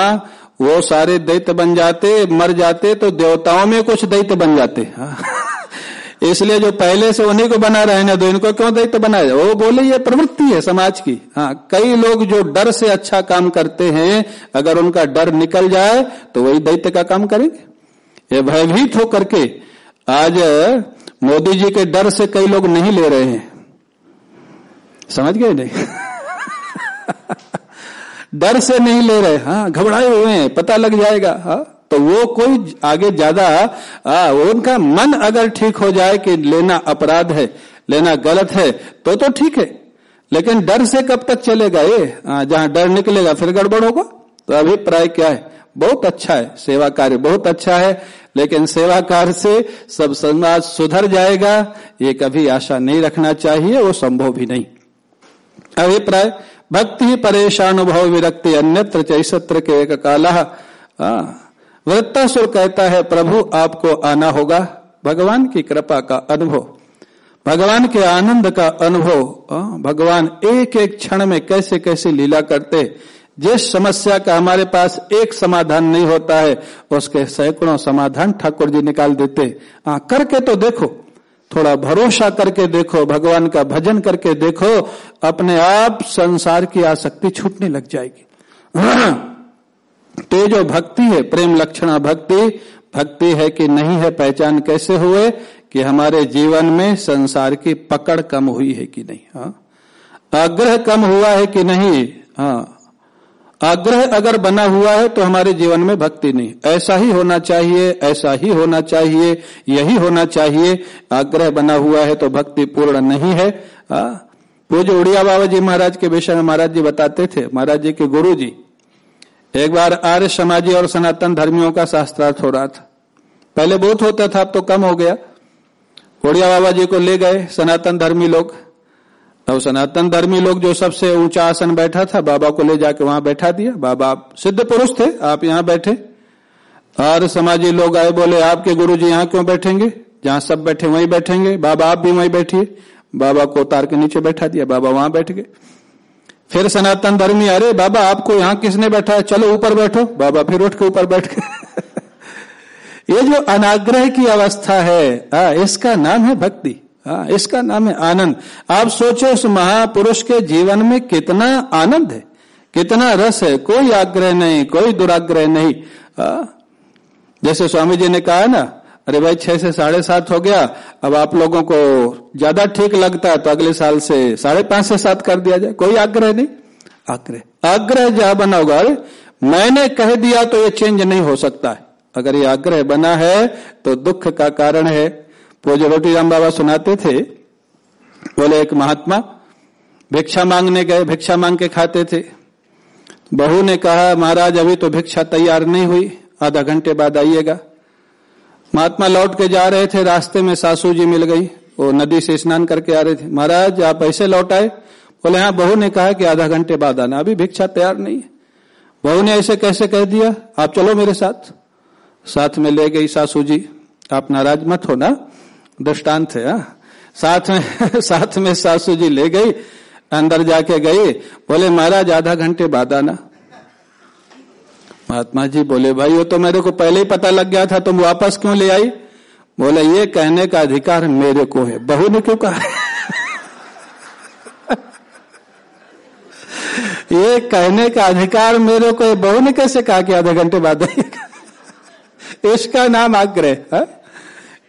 वो सारे दैत्य बन जाते, मर जाते तो देवताओं में कुछ दैत्य बन जाते। इसलिए जो पहले से उन्हीं को बना रहे ना तो इनको क्यों दैत्य बनाया वो बोले, ये प्रवृत्ति है समाज की। हाँ कई लोग जो डर से अच्छा काम करते हैं, अगर उनका डर निकल जाए तो वही दैत्य का काम करेंगे। ये भयभीत होकर के आज मोदी जी के डर से कई लोग नहीं ले रहे हैं। समझ गए नहीं? डर से नहीं ले रहे हाँ घबराए हुए हैं, पता लग जाएगा हाँ तो वो कोई आगे ज़्यादा उनका मन अगर ठीक हो जाए कि लेना अपराध है, लेना गलत है तो तो ठीक है, लेकिन डर से कब तक चलेगा ये? जहाँ डर निकलेगा, फिर गड़बड़ होगा? तो अभिप्राय क्या है? बहुत अच्छा है, सेवा कार्य बहुत अच्छा है, लेकिन सेवा कार्य से सब समाज सुधर जाएगा, ये कभी आशा नहीं रखना चाहिए, वो संभव भी नहीं। अभिप्राय, भक्ति ही परेशानुभव विरक्ति, अन्यत्र चैसत्र के एक काला वृत्तासुर कहता है, प्रभु, आपको आना होगा, भगवान की कृपा का अनुभव, भगवान के आनंद का अनुभव भगवान एक एक क्षण में कैसे कैसे लीला करते जिस समस्या का हमारे पास एक समाधान नहीं होता है उसके सैकड़ों समाधान ठाकुर जी निकाल देते। आ, करके तो देखो थोड़ा भरोसा करके देखो भगवान का भजन करके देखो अपने आप संसार की आसक्ति छूटने लग जाएगी। तो जो भक्ति है प्रेम लक्षणा भक्ति। भक्ति है कि नहीं है पहचान कैसे हुए कि हमारे जीवन में संसार की पकड़ कम हुई है कि नहीं हाँ? आग्रह कम हुआ है कि नहीं हाँ? आग्रह अगर बना हुआ है तो हमारे जीवन में भक्ति नहीं। ऐसा ही होना चाहिए, ऐसा ही होना चाहिए, यही होना चाहिए। आग्रह बना हुआ है तो भक्ति पूर्ण नहीं है। वो जो उड़िया बाबा जी महाराज के विषय में महाराज जी बताते थे, महाराज जी के गुरु जी एक बार आर्य समाजी और सनातन धर्मियों का शास्त्रार्थ हो रहा था। पहले बहुत होता था, अब तो कम हो गया। उड़िया बाबा जी को ले गए सनातन धर्मी लोग। तो सनातन धर्मी लोग जो सबसे ऊँचा आसन बैठा था बाबा को ले जाके वहाँ बैठा दिया। बाबा सिद्ध पुरुष थे आप यहाँ बैठे। और समाजी लोग आए बोले आपके गुरु जी यहाँ क्यों बैठेंगे? जहाँ सब बैठे वहीं बैठेंगे। बाबा आप भी वहीं बैठिए। बाबा को उतार के नीचे बैठा दिया। बाबा वहाँ बैठ गए। फिर सनातन धर्मी अरे बाबा आपको यहाँ किसने बैठा है? चलो ऊपर बैठो। बाबा फिर उठ के ऊपर बैठ गए। ये जो अनाग्रह की अवस्था है आ, इसका नाम है भक्ति। हाँ इसका नाम है आनंद। आप सोचो उस महापुरुष के जीवन में कितना आनंद है, कितना रस है, कोई आग्रह नहीं, कोई दुराग्रह नहीं। आ? जैसे स्वामी जी ने कहा ना, अरे भाई, छह से साढ़े सात हो गया, अब आप लोगों को ज़्यादा ठीक लगता है तो अगले साल से साढ़े पाँच से सात कर दिया जाए। कोई आग्रह नहीं। आग्रह। आग्रह जहाँ बना होगा, अरे, मैंने कह दिया तो ये चेंज नहीं हो सकता है। अगर ये आग्रह बना है तो दुख का कारण है। पूज्य रोटी राम बाबा सुनाते थे, बोले, एक महात्मा भिक्षा मांगने गए, भिक्षा मांग के खाते थे। बहू ने कहा, महाराज, अभी तो भिक्षा तैयार नहीं हुई, आधा घंटे बाद आइएगा। महात्मा लौट के जा रहे थे, रास्ते में सासू जी मिल गई वो नदी से स्नान करके आ रहे थे। महाराज, आप ऐसे लौट आए? बोले हाँ बहू ने कहा कि आधा घंटे बाद आना, अभी भिक्षा तैयार नहीं है। बहू ने ऐसे कैसे कह दिया, आप चलो मेरे साथ। साथ में ले गई सासू जी, आप नाराज़ मत हो ना दृष्टांत है, हा? साथ में साथ में सासू जी ले गई, अंदर जाके गई, बोले, महाराज, आधा घंटे बाद आना। महात्मा जी बोले, भाई, वो तो मेरे को पहले ही पता लग गया था, तुम वापस क्यों ले आई? बोले, ये कहने का अधिकार मेरे को है। बहू ने क्यों कहा? ये कहने का अधिकार मेरे को है। बहू ने कैसे कहा कि आधे घंटे बाद आएगा? इसका नाम आग्रह, है?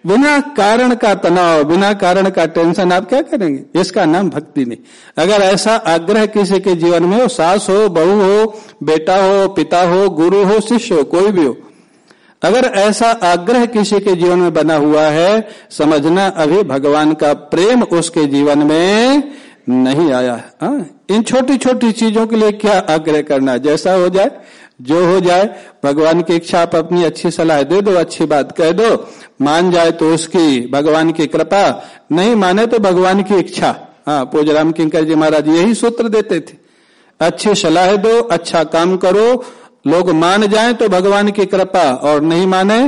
बिना कारण का तनाव, बिना कारण का टेंशन, आप क्या करेंगे? इसका नाम भक्ति नहीं। अगर ऐसा आग्रह किसी के जीवन में हो, सास हो, बहू हो, बेटा हो, पिता हो, गुरु हो, शिष्य हो, कोई भी हो, अगर ऐसा आग्रह किसी के जीवन में बना हुआ है, समझना अभी भगवान का प्रेम उसके जीवन में नहीं आया। है हाँ? इन छोटी छोटी चीज़ों के लिए क्या आग्रह करना जैसा हो जाए जो हो जाए, भगवान की इच्छा आप अपनी अच्छी सलाह दे दो, अच्छी बात कह दो। मान जाए तो उसकी, भगवान की कृपा। नहीं माने तो भगवान की इच्छा। हाँ पूज राम किंकर जी महाराज यही सूत्र देते थे। अच्छी सलाह दो अच्छा काम करो। लोग मान जाए तो भगवान की कृपा, और नहीं माने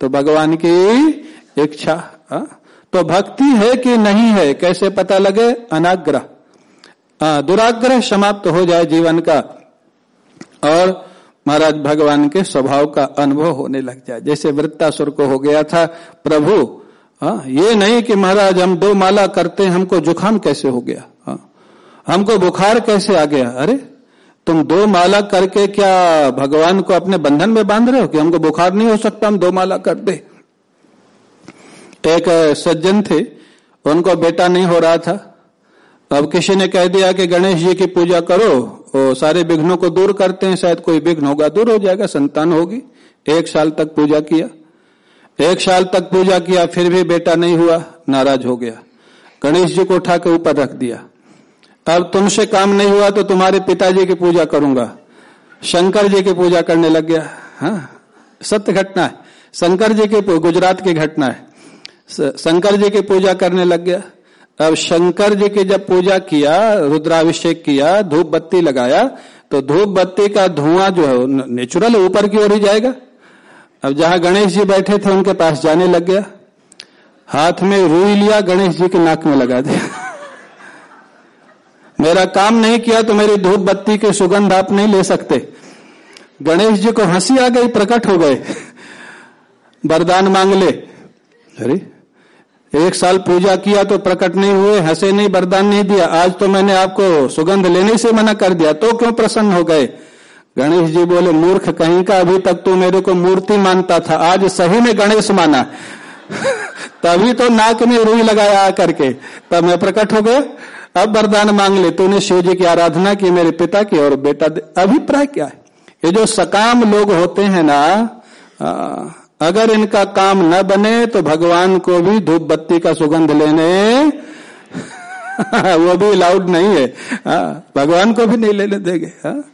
तो भगवान की इच्छा। हाँ? तो भक्ति है कि नहीं है, कैसे पता लगे? अनाग्रह। दुराग्रह समाप्त हो जाए जीवन का। और महाराज भगवान के स्वभाव का अनुभव होने लग जाए। जैसे वृत्तासुर को हो गया था, प्रभु हाँ ये नहीं कि महाराज हम दो माला करते हमको जुखाम कैसे हो गया? हाँ हमको बुखार कैसे आ गया? अरे, तुम दो माला करके क्या भगवान को अपने बंधन में बाँध रहे हो कि हमको बुखार नहीं हो सकता, हम दो माला कर दे? एक सज्जन थे, उनको बेटा नहीं हो रहा था। अब किसी ने कह दिया कि गणेश जी की पूजा करो सारे विघ्नों को दूर करते हैं, शायद कोई विघ्न होगा, दूर हो जाएगा, संतान होगी। एक साल तक पूजा किया। एक साल तक पूजा किया, फिर भी बेटा नहीं हुआ, नाराज़ हो गया। गणेश जी को उठा के ऊपर रख दिया। अब तुमसे काम नहीं हुआ तो तुम्हारे पिताजी की पूजा करूँगा। शंकर जी की पूजा करने लग गया। हाँ सत्य घटना है। शंकर जी की, गुजरात की घटना है। शंकर जी की पूजा करने लग गया। अब शंकर जी की जब पूजा किया, रुद्राभिषेक किया, धूप बत्ती लगाया तो धूप बत्ती का धुआँ जो है नेचुरल ऊपर की ओर ही जाएगा। अब जहाँ गणेश जी बैठे थे, उनके पास जाने लग गया। हाथ में रुई लिया, गणेश जी के नाक में लगा दिया। मेरा काम नहीं किया तो मेरी धूप बत्ती की सुगंध आप नहीं ले सकते। गणेश जी को हँसी आ गई, प्रकट हो गए। वरदान मांग ले। अरे एक साल पूजा किया तो प्रकट नहीं हुए, हंसे नहीं, वरदान नहीं दिया। आज तो मैंने आपको सुगंध लेने से मना कर दिया। तो क्यों प्रसन्न हो गए? गणेश जी बोले, मूर्ख, कहीं का अभी तक तू मेरे को मूर्ति मानता था। आज सही में गणेश माना। तभी तो नाक में रुई लगाया आकर के तब मैं प्रकट हो गया। अब वरदान मांग ले। तूने शिव जी की आराधना की, मेरे पिता की, और बेटा अभिप्राय क्या है? ये जो सकाम लोग होते हैं ना अगर इनका काम न बने तो भगवान को भी धूप बत्ती का सुगंध लेने वो भी अलाउड नहीं है। हाँ, भगवान को भी नहीं लेने देंगे। हाँ।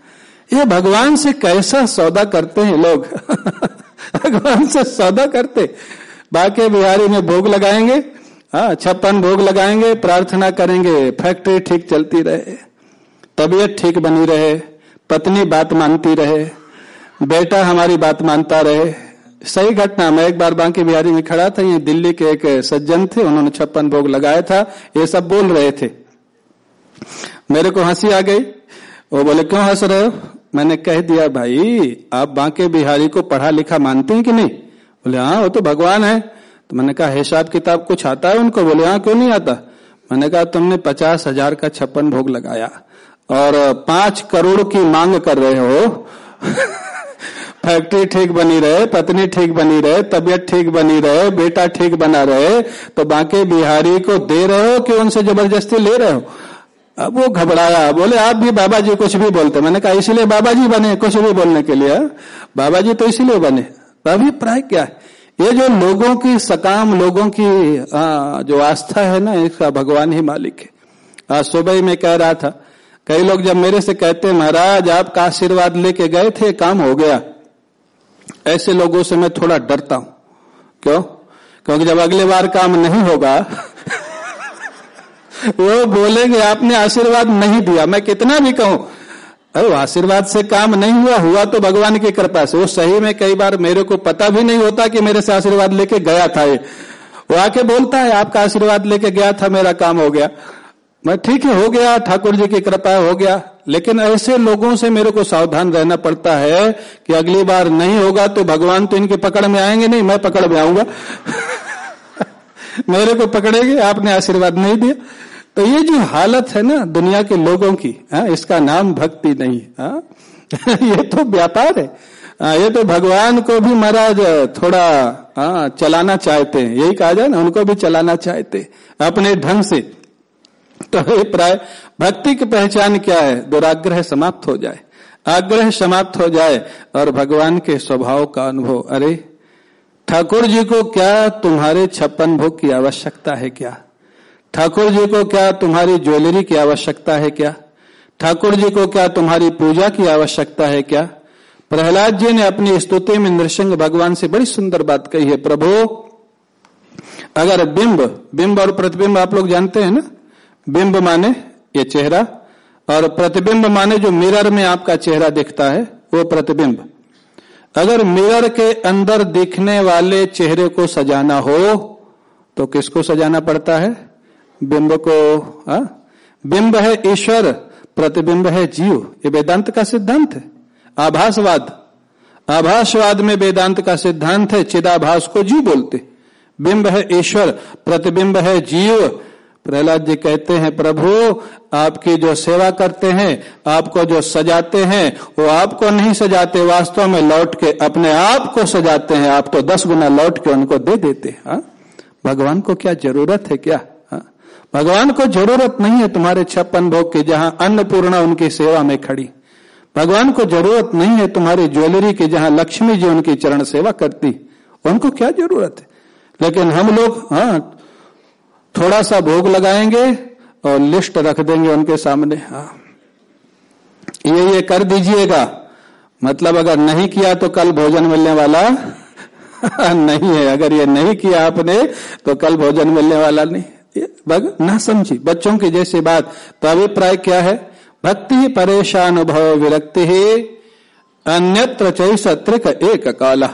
ये भगवान से कैसा सौदा करते हैं लोग? भगवान से सौदा करते। बाकी बिहारी में भोग लगाएँगे। हाँ छप्पन भोग लगाएँगे प्रार्थना करेंगे फैक्ट्री ठीक चलती रहे तबीयत ठीक बनी रहे पत्नी बात मानती रहे बेटा हमारी बात मानता रहे। सही घटना, मैं एक बार बांकी बिहारी में खड़ा था, ये दिल्ली के एक सज्जन थे, उन्होंने छप्पन भोग लगाया था, ये सब बोल रहे थे। मेरे को हँसी आ गई। वो बोले, क्यों हंस रहे हो? मैंने कह दिया, भाई, आप बांके बिहारी को पढ़ा लिखा मानते हैं कि नहीं? बोले हाँ वो तो भगवान है। तो मैंने कहा, हिसाब किताब कुछ आता है उनको? बोले हाँ क्यों नहीं आता? मैंने कहा, तुमने पचास हज़ार का छप्पन भोग लगाया और पाँच करोड़ की मांग कर रहे हो। फैक्ट्री ठीक बनी रहे पत्नी ठीक बनी रहे तबियत ठीक बनी रहे बेटा ठीक बना रहे तो बाकी बिहारी को दे रहे हो कि उनसे ज़बरदस्ती ले रहे हो? अब वो घबराया बोले आप भी बाबा जी कुछ भी बोलते। मैंने कहा इसलिए बाबा जी बने कुछ भी बोलने के लिए। बाबा जी तो इसीलिए बने। तो अभिप्राय क्या है? ये जो लोगों की सकाम लोगों की आ, जो आस्था है ना इसका भगवान ही मालिक है। आज सुबह में कह रहा था कई लोग जब मेरे से कहते महाराज आपका आशीर्वाद लेके गए थे काम हो गया। ऐसे लोगों से मैं थोड़ा डरता हूँ। क्यों? क्योंकि जब अगले बार काम नहीं होगा, वो बोलेंगे आपने आशीर्वाद नहीं दिया। मैं कितना भी कहूँ, अरे, आशीर्वाद से काम नहीं हुआ हुआ तो भगवान की कृपा से। वो सही में कई बार मेरे को पता भी नहीं होता कि मेरे से आशीर्वाद लेके गया था ये। वो आके बोलता है, आपका आशीर्वाद लेके गया था, मेरा काम हो गया। मैं ठीक है हो गया ठाकुर जी की कृपा हो गया लेकिन ऐसे लोगों से मेरे को सावधान रहना पड़ता है कि अगली बार नहीं होगा तो भगवान तो इनके पकड़ में आएँगे नहीं मैं पकड़ में आऊँगा मेरे को पकड़ेंगे आपने आशीर्वाद नहीं दिया तो ये जो हालत है ना दुनिया के लोगों की आ, हाँ, इसका नाम भक्ति नहीं आ? हाँ। ये तो व्यापार है आ, हाँ, ये तो भगवान को भी महाराज थोड़ा आ, चलाना चाहते हैं यही कहा जाए ना उनको भी चलाना चाहते अपने ढंग से तो हे प्राय, भक्ति की पहचान क्या है? दुराग्रह समाप्त हो जाए। आग्रह समाप्त हो जाए और भगवान के स्वभाव का अनुभव। अरे, ठाकुर जी को क्या तुम्हारे छप्पन भोग की आवश्यकता है क्या? ठाकुर जी को क्या तुम्हारी ज्वेलरी की आवश्यकता है क्या? ठाकुर जी को क्या तुम्हारी पूजा की आवश्यकता है क्या? प्रहलाद जी ने अपनी स्तुति में नृसिंह भगवान से बड़ी सुंदर बात कही है। प्रभु, अगर बिंब बिंब और प्रतिबिंब आप लोग जानते हैं ना बिंब माने ये चेहरा, और प्रतिबिंब माने जो मिरर में आपका चेहरा दिखता है, वो प्रतिबिंब। अगर मिरर के अंदर दिखने वाले चेहरे को सजाना हो तो किसको सजाना पड़ता है? बिंब को आ? बिंब है ईश्वर, प्रतिबिंब है जीव। ये वेदांत का सिद्धांत है। आभासवाद। आभासवाद में वेदांत का सिद्धांत है, चिदाभास को जीव बोलते। बिंब है ईश्वर, प्रतिबिंब है जीव प्रहलाद जी कहते हैं, प्रभु, आपकी जो सेवा करते हैं, आपको जो सजाते हैं, वो आपको नहीं सजाते, वास्तव में लौट के अपने आप को सजाते हैं आप तो दस गुना लौट के उनको दे देते हैं हाँ? भगवान को क्या ज़रूरत है क्या, हा? भगवान को ज़रूरत नहीं है तुम्हारे छप्पन भोग की, जहाँ अन्नपूर्णा उनकी सेवा में खड़ी भगवान को ज़रूरत नहीं है तुम्हारी ज्वेलरी की, जहाँ लक्ष्मी जी उनकी चरण सेवा करती उनको क्या ज़रूरत है लेकिन हम लोग हाँ थोड़ा सा भोग लगाएँगे और लिस्ट रख देंगे उनके सामने। हाँ। ये ये कर दीजिएगा। मतलब अगर नहीं किया तो कल भोजन मिलने वाला नहीं है। अगर ये नहीं किया आपने तो कल भोजन मिलने वाला नहीं। ना समझी। बच्चों की जैसी बात। तो अभिप्राय क्या है? भक्ति परेशान भव विरक्ति ही अन्यत्र चैसत्रिक एक काला।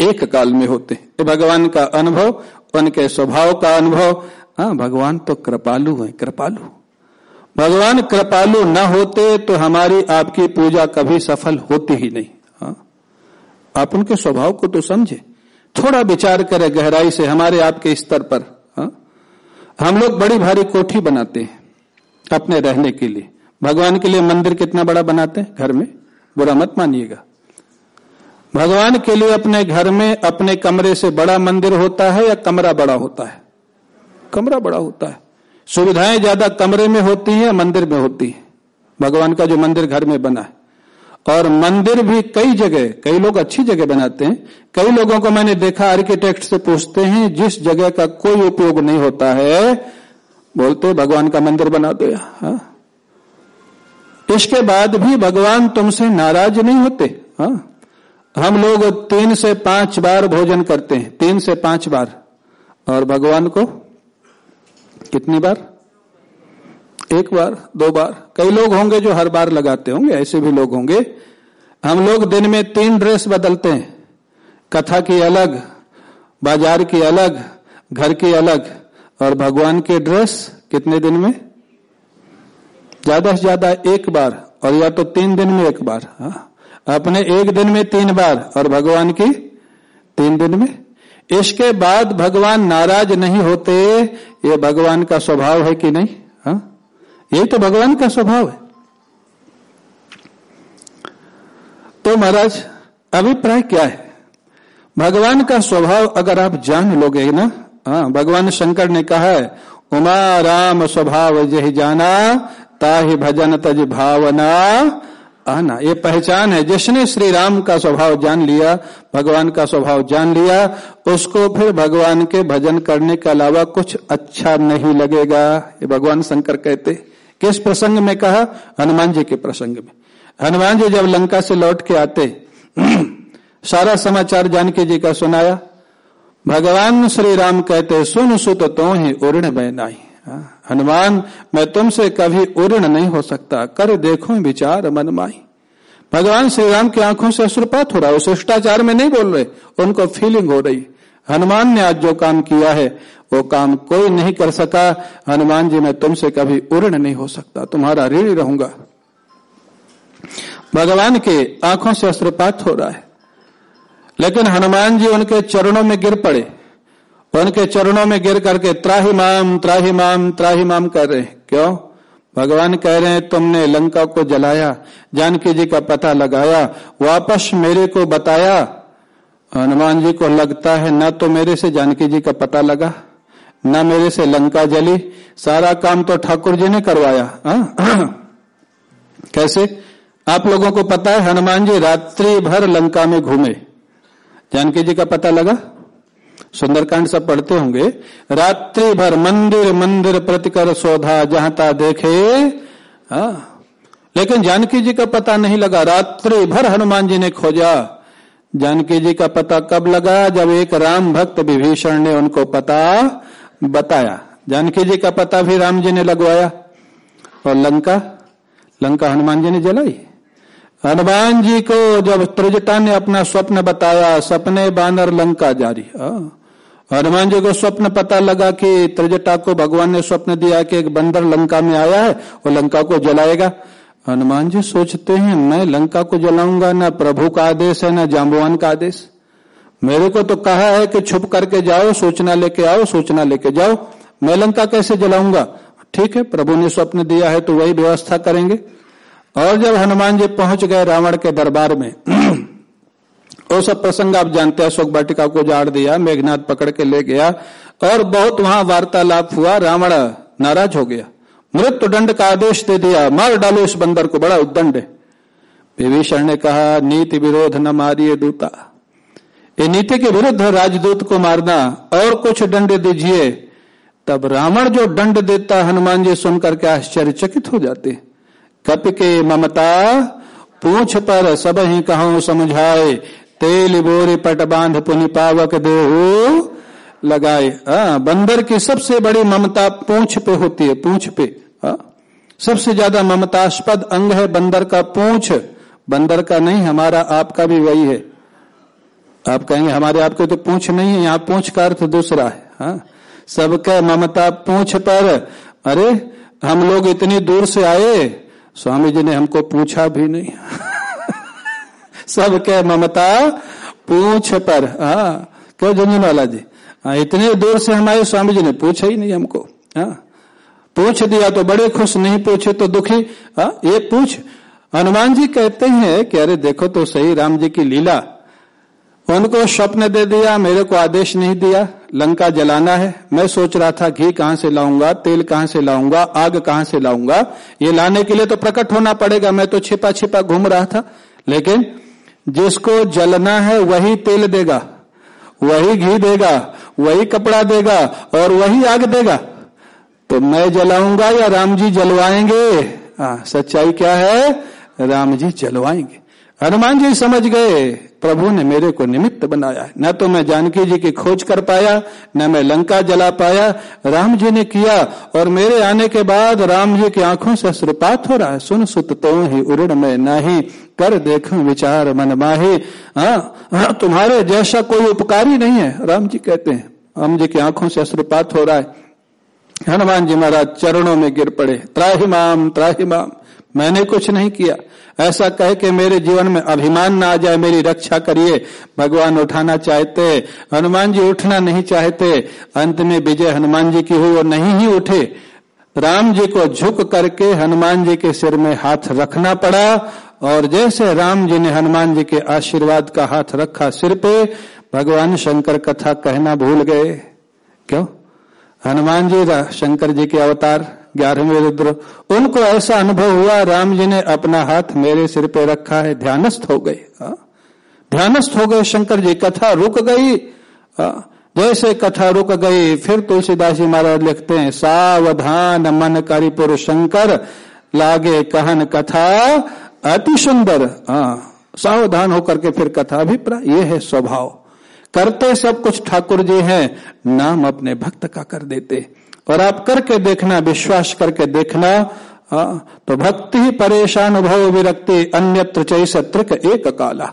एक काल में होते। भगवान का अनुभव उनके स्वभाव का अनुभव। हाँ भगवान तो कृपालु है, कृपालु। भगवान कृपालु न होते तो हमारी आपकी पूजा कभी सफल होती ही नहीं। हाँ आप उनके स्वभाव को तो समझे। थोड़ा विचार करें गहराई से हमारे आपके स्तर पर। हाँ हम लोग बड़ी भारी कोठी बनाते हैं अपने रहने के लिए। भगवान के लिए मंदिर कितना बड़ा बनाते हैं? घर में? बुरा मत मानिएगा। भगवान के लिए अपने घर में, अपने कमरे से बड़ा मंदिर होता है या कमरा बड़ा होता है? कमरा बड़ा होता है। सुविधाएँ ज़्यादा कमरे में होती हैं मंदिर में होती है? भगवान का जो मंदिर घर में बना है। और मंदिर भी कई जगह, कई लोग अच्छी जगह बनाते हैं। कई लोगों को मैंने देखा, आर्किटेक्ट से पूछते हैं, जिस जगह का कोई उपयोग नहीं होता है, बोलते, भगवान का मंदिर बना दो हाँ। इसके बाद भी भगवान तुमसे नाराज़ नहीं होते। हाँ। हम लोग तीन से पाँच बार भोजन करते हैं। तीन से पाँच बार। और भगवान को कितनी बार? एक बार, दो बार। कई लोग होंगे जो हर बार लगाते होंगे, ऐसे भी लोग होंगे। हम लोग दिन में तीन ड्रेस बदलते हैं। कथा की अलग, बाज़ार की अलग, घर की अलग। और भगवान के ड्रेस कितने दिन में? ज़्यादा से ज़्यादा एक बार। और या तो तीन दिन में एक बार। हाँ। अपने एक दिन में तीन बार, और भगवान की तीन दिन में? इसके बाद भगवान नाराज़ नहीं होते, ये भगवान का स्वभाव है कि नहीं? हा? यही तो भगवान का स्वभाव है। तो महाराज, अभिप्राय क्या है? भगवान का स्वभाव अगर आप जान लोगे ना हाँ भगवान शंकर ने कहा है, उमा राम स्वभाव जह जाना, ताहि भजन तज भावना आना। ये पहचान है। जिसने श्री राम का स्वभाव जान लिया भगवान का स्वभाव जान लिया उसको फिर भगवान के भजन करने के अलावा कुछ अच्छा नहीं लगेगा। ये भगवान शंकर कहते किस प्रसंग में कहा? हनुमान जी के प्रसंग में। हनुमान जी जब लंका से लौट के आते सारा समाचार जानकी जी का सुनाया। भगवान श्री राम कहते सुन सुत तो ही उर्ण बैनाई। हाँ, हनुमान, मैं तुमसे कभी उर्ण नहीं हो सकता। कर देखो विचार मनमाई। भगवान श्री राम की आँखों से अश्रुपात हो रहा है। शिष्टाचार में नहीं बोल रहे। उनको फीलिंग हो रही। हनुमान ने आज जो काम किया है, वो काम कोई नहीं कर सका। हनुमान जी, मैं तुमसे कभी उर्ण नहीं हो सकता। तुम्हारा ऋण रहूँगा। भगवान के आँखों से अश्रुपात हो रहा है। लेकिन हनुमान जी उनके चरणों में गिर पड़े। उनके चरणों में गिर करके त्राही माम त्राही माम त्राही माम कर रहे क्यों? भगवान कह रहे हैं, तुमने लंका को जलाया, जानकी जी का पता लगाया, वापस मेरे को बताया। हनुमान जी को लगता है, न तो मेरे से जानकी जी का पता लगा, न मेरे से लंका जली, सारा काम तो ठाकुर जी ने करवाया। हाँ? कैसे? आप लोगों को पता है, हनुमान जी रात्रि भर लंका में घूमे। जानकी जी का पता लगा? सुंदरकांड सब पढ़ते होंगे। रात्रि भर मंदिर मंदिर प्रतिकर शोधा जहाँ ता देखे, हा? लेकिन जानकी जी का पता नहीं लगा। रात्रि भर हनुमान जी ने खोजा। जानकी जी का पता कब लगा? जब एक राम भक्त विभीषण ने उनको पता बताया। जानकी जी का पता भी राम जी ने लगवाया। और लंका? लंका हनुमान जी ने जलाई? हनुमान जी को जब त्रिजटा ने अपना स्वप्न बताया, सपने बानर लंका जारी। हनुमान जी को स्वप्न पता लगा कि त्रिजटा को भगवान ने स्वप्न दिया कि एक बंदर लंका में आया है और लंका को जलाएगा। हनुमान जी सोचते हैं, मैं लंका को जलाऊँगा, ना प्रभु का आदेश है, ना जाम्बवान का आदेश। मेरे को तो कहा है कि छुप करके जाओ, सूचना लेके आओ, सूचना लेके जाओ। मैं लंका कैसे जलाऊँगा? ठीक है, प्रभु ने स्वप्न दिया है तो वही व्यवस्था करेंगे। और जब हनुमान जी पहुँच गए रावण के दरबार में, वो सब प्रसंग आप जानते हैं शोक वाटिका को जाड़ दिया मेघनाथ पकड़ के ले गया, और बहुत वहाँ वार्तालाप हुआ, रावण नाराज़ हो गया। मृत्यु दंड का आदेश दे दिया, मार डालो इस बंदर को, बड़ा उद्दंड विभीषण ने कहा, नीति विरोध न मारिए दूता। ये नीति के विरुद्ध राजदूत को मारना, और कुछ दंड दीजिए। तब रावण जो दंड देता, हनुमान जी सुनकर के आश्चर्यचकित हो जाते कप के ममता पूछ पर सब ही कहो समझाए तेल बोरे पट बाँध पुनि पावक देहू लगाए। आ, बंदर की सबसे बड़ी ममता पूछ पे होती है पूछ पे। आ, सबसे ज़्यादा ममतास्पद अंग है बंदर का पूछ। बंदर का नहीं हमारा आपका भी वही है। आप कहेंगे हमारे आपके तो पूछ नहीं है यहाँ पूछ का अर्थ दूसरा है। हाँ सबका ममता पूछ पर अरे हम लोग इतनी दूर से आए स्वामी जी ने हमको पूछा भी नहीं। सब सबके ममता, पूछ पर। हाँ क्यों झुंझुनवाला जी हाँ इतने दूर से हमारे स्वामी जी ने पूछा ही नहीं हमको। हाँ पूछ दिया तो बड़े खुश, नहीं पूछे तो दुखी। हाँ ये पूछ। हनुमान जी कहते हैं कि, अरे देखो तो सही, राम जी की लीला उनको स्वप्न दे दिया मेरे को आदेश नहीं दिया लंका जलाना है। मैं सोच रहा था घी कहाँ से लाऊँगा तेल कहाँ से लाऊँगा आग कहाँ से लाऊँगा? ये लाने के लिए तो प्रकट होना पड़ेगा मैं तो छिपा छिपा घूम रहा था। लेकिन जिसको जलना है वही तेल देगा वही घी देगा वही कपड़ा देगा और वही आग देगा। तो मैं जलाऊँगा या राम जी जलवाएँगे? आ, सच्चाई क्या है? राम जी जलवाएँगे। हनुमान जी समझ गए, प्रभु ने मेरे को निमित्त बनाया है। न तो मैं जानकी जी की खोज कर पाया, न मैं लंका जला पाया। राम जी ने किया और मेरे आने के बाद राम जी की आँखों से श्रुपात हो रहा है। सुन सुत तो ही उड़ में नाही, कर देखूँ विचार मन माही। हाँ हाँ तुम्हारे जैसा कोई उपकारी नहीं है, राम जी कहते हैं। राम जी की आँखों से अश्रुपात हो रहा है। हनुमान जी महाराज चरणों में गिर पड़े। त्राहिमाम त्राहिमाम मैंने कुछ नहीं किया। ऐसा कह के मेरे जीवन में अभिमान ना आ जाए, मेरी रक्षा करिए। भगवान उठाना चाहते, हनुमान जी उठना नहीं चाहते। अंत में विजय हनुमान जी की हुई और नहीं ही उठे। राम जी को झुक करके हनुमान जी के सिर में हाथ रखना पड़ा और जैसे राम जी ने हनुमान जी के आशीर्वाद का हाथ रखा सिर पे, भगवान शंकर कथा कहना भूल गए। क्यों? हनुमान जी शंकर जी के अवतार ग्यारहवें रुद्र उनको ऐसा अनुभव हुआ, राम जी ने अपना हाथ मेरे सिर पे रखा है, ध्यानस्थ हो गए? ध्यानस्थ हो गए शंकर जी, कथा रुक गई? जैसे कथा रुक गई, फिर तुलसीदास जी महाराज लिखते हैं, सावधान मन करिपुर शंकर, लागे कहन कथा अति सुंदर सावधान होकर के फिर कथा भी ये है स्वभाव करते सब कुछ ठाकुर जी हैं, नाम अपने भक्त का कर देते और आप करके देखना विश्वास करके देखना आ, तो भक्ति ही परेशान भव विरक्ति अन्यत्र चैसत्रिक एक काला।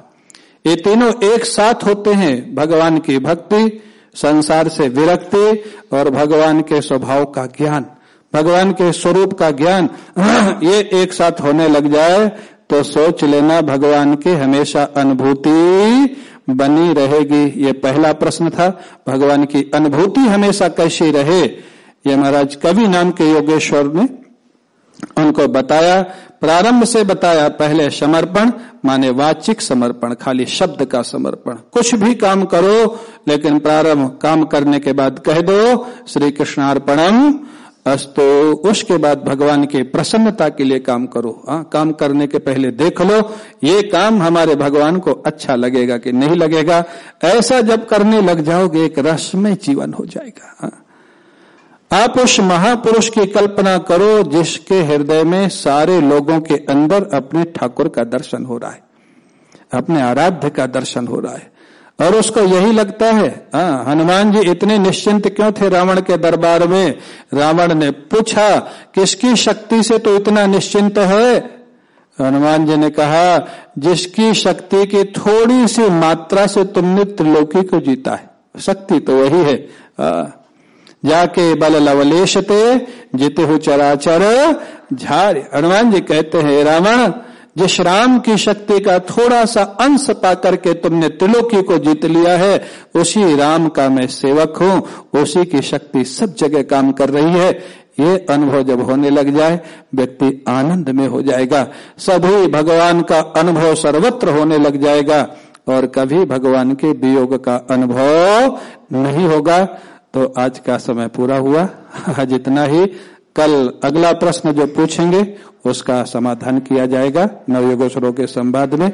ये तीनों एक साथ होते हैं भगवान की भक्ति संसार से विरक्ति और भगवान के स्वभाव का ज्ञान। भगवान के स्वरूप का ज्ञान ये एक साथ होने लग जाए तो सोच लेना भगवान की हमेशा अनुभूति बनी रहेगी। ये पहला प्रश्न था भगवान की अनुभूति हमेशा कैसी रहे? ये महाराज कवि नाम के योगेश्वर ने उनको बताया, प्रारंभ से बताया, पहले समर्पण, माने वाचिक समर्पण, खाली शब्द का समर्पण। कुछ भी काम करो, लेकिन प्रारंभ काम करने के बाद कह दो श्री कृष्णार्पणम अस्तो, उसके बाद भगवान की प्रसन्नता के लिए काम करो। हाँ काम करने के पहले देख लो, ये काम हमारे भगवान को अच्छा लगेगा कि नहीं लगेगा? ऐसा जब करने लग जाओगे, एक रसमय जीवन हो जाएगा। हाँ। आप उस महापुरुष की कल्पना करो जिसके हृदय में सारे लोगों के अंदर अपने ठाकुर का दर्शन हो रहा है अपने आराध्य का दर्शन हो रहा है। और उसको यही लगता है हाँ, हनुमान जी इतने निश्चिंत क्यों थे रावण के दरबार में? रावण ने पूछा किसकी शक्ति से तो इतना निश्चिंत है? हनुमान जी ने कहा जिसकी शक्ति की थोड़ी सी मात्रा से तुमने त्रिलोकी को जीता है। शक्ति तो वही है जाके बल लवलेशते, जिते हो चराचर, झार। हनुमान जी कहते हैं, रावण, जिस राम की शक्ति का थोड़ा सा अंश पा करके तुमने त्रिलोकी को जीत लिया है, उसी राम का मैं सेवक हूँ, उसी की शक्ति सब जगह काम कर रही है। ये अनुभव जब होने लग जाए, व्यक्ति आनंद में हो जाएगा। सभी भगवान का अनुभव सर्वत्र होने लग जाएगा, और कभी भगवान के वियोग का अनुभव नहीं होगा। तो आज का समय पूरा हुआ। आज इतना ही। कल अगला प्रश्न जो पूछेंगे, उसका समाधान किया जाएगा नवयुगोसरो के संवाद में।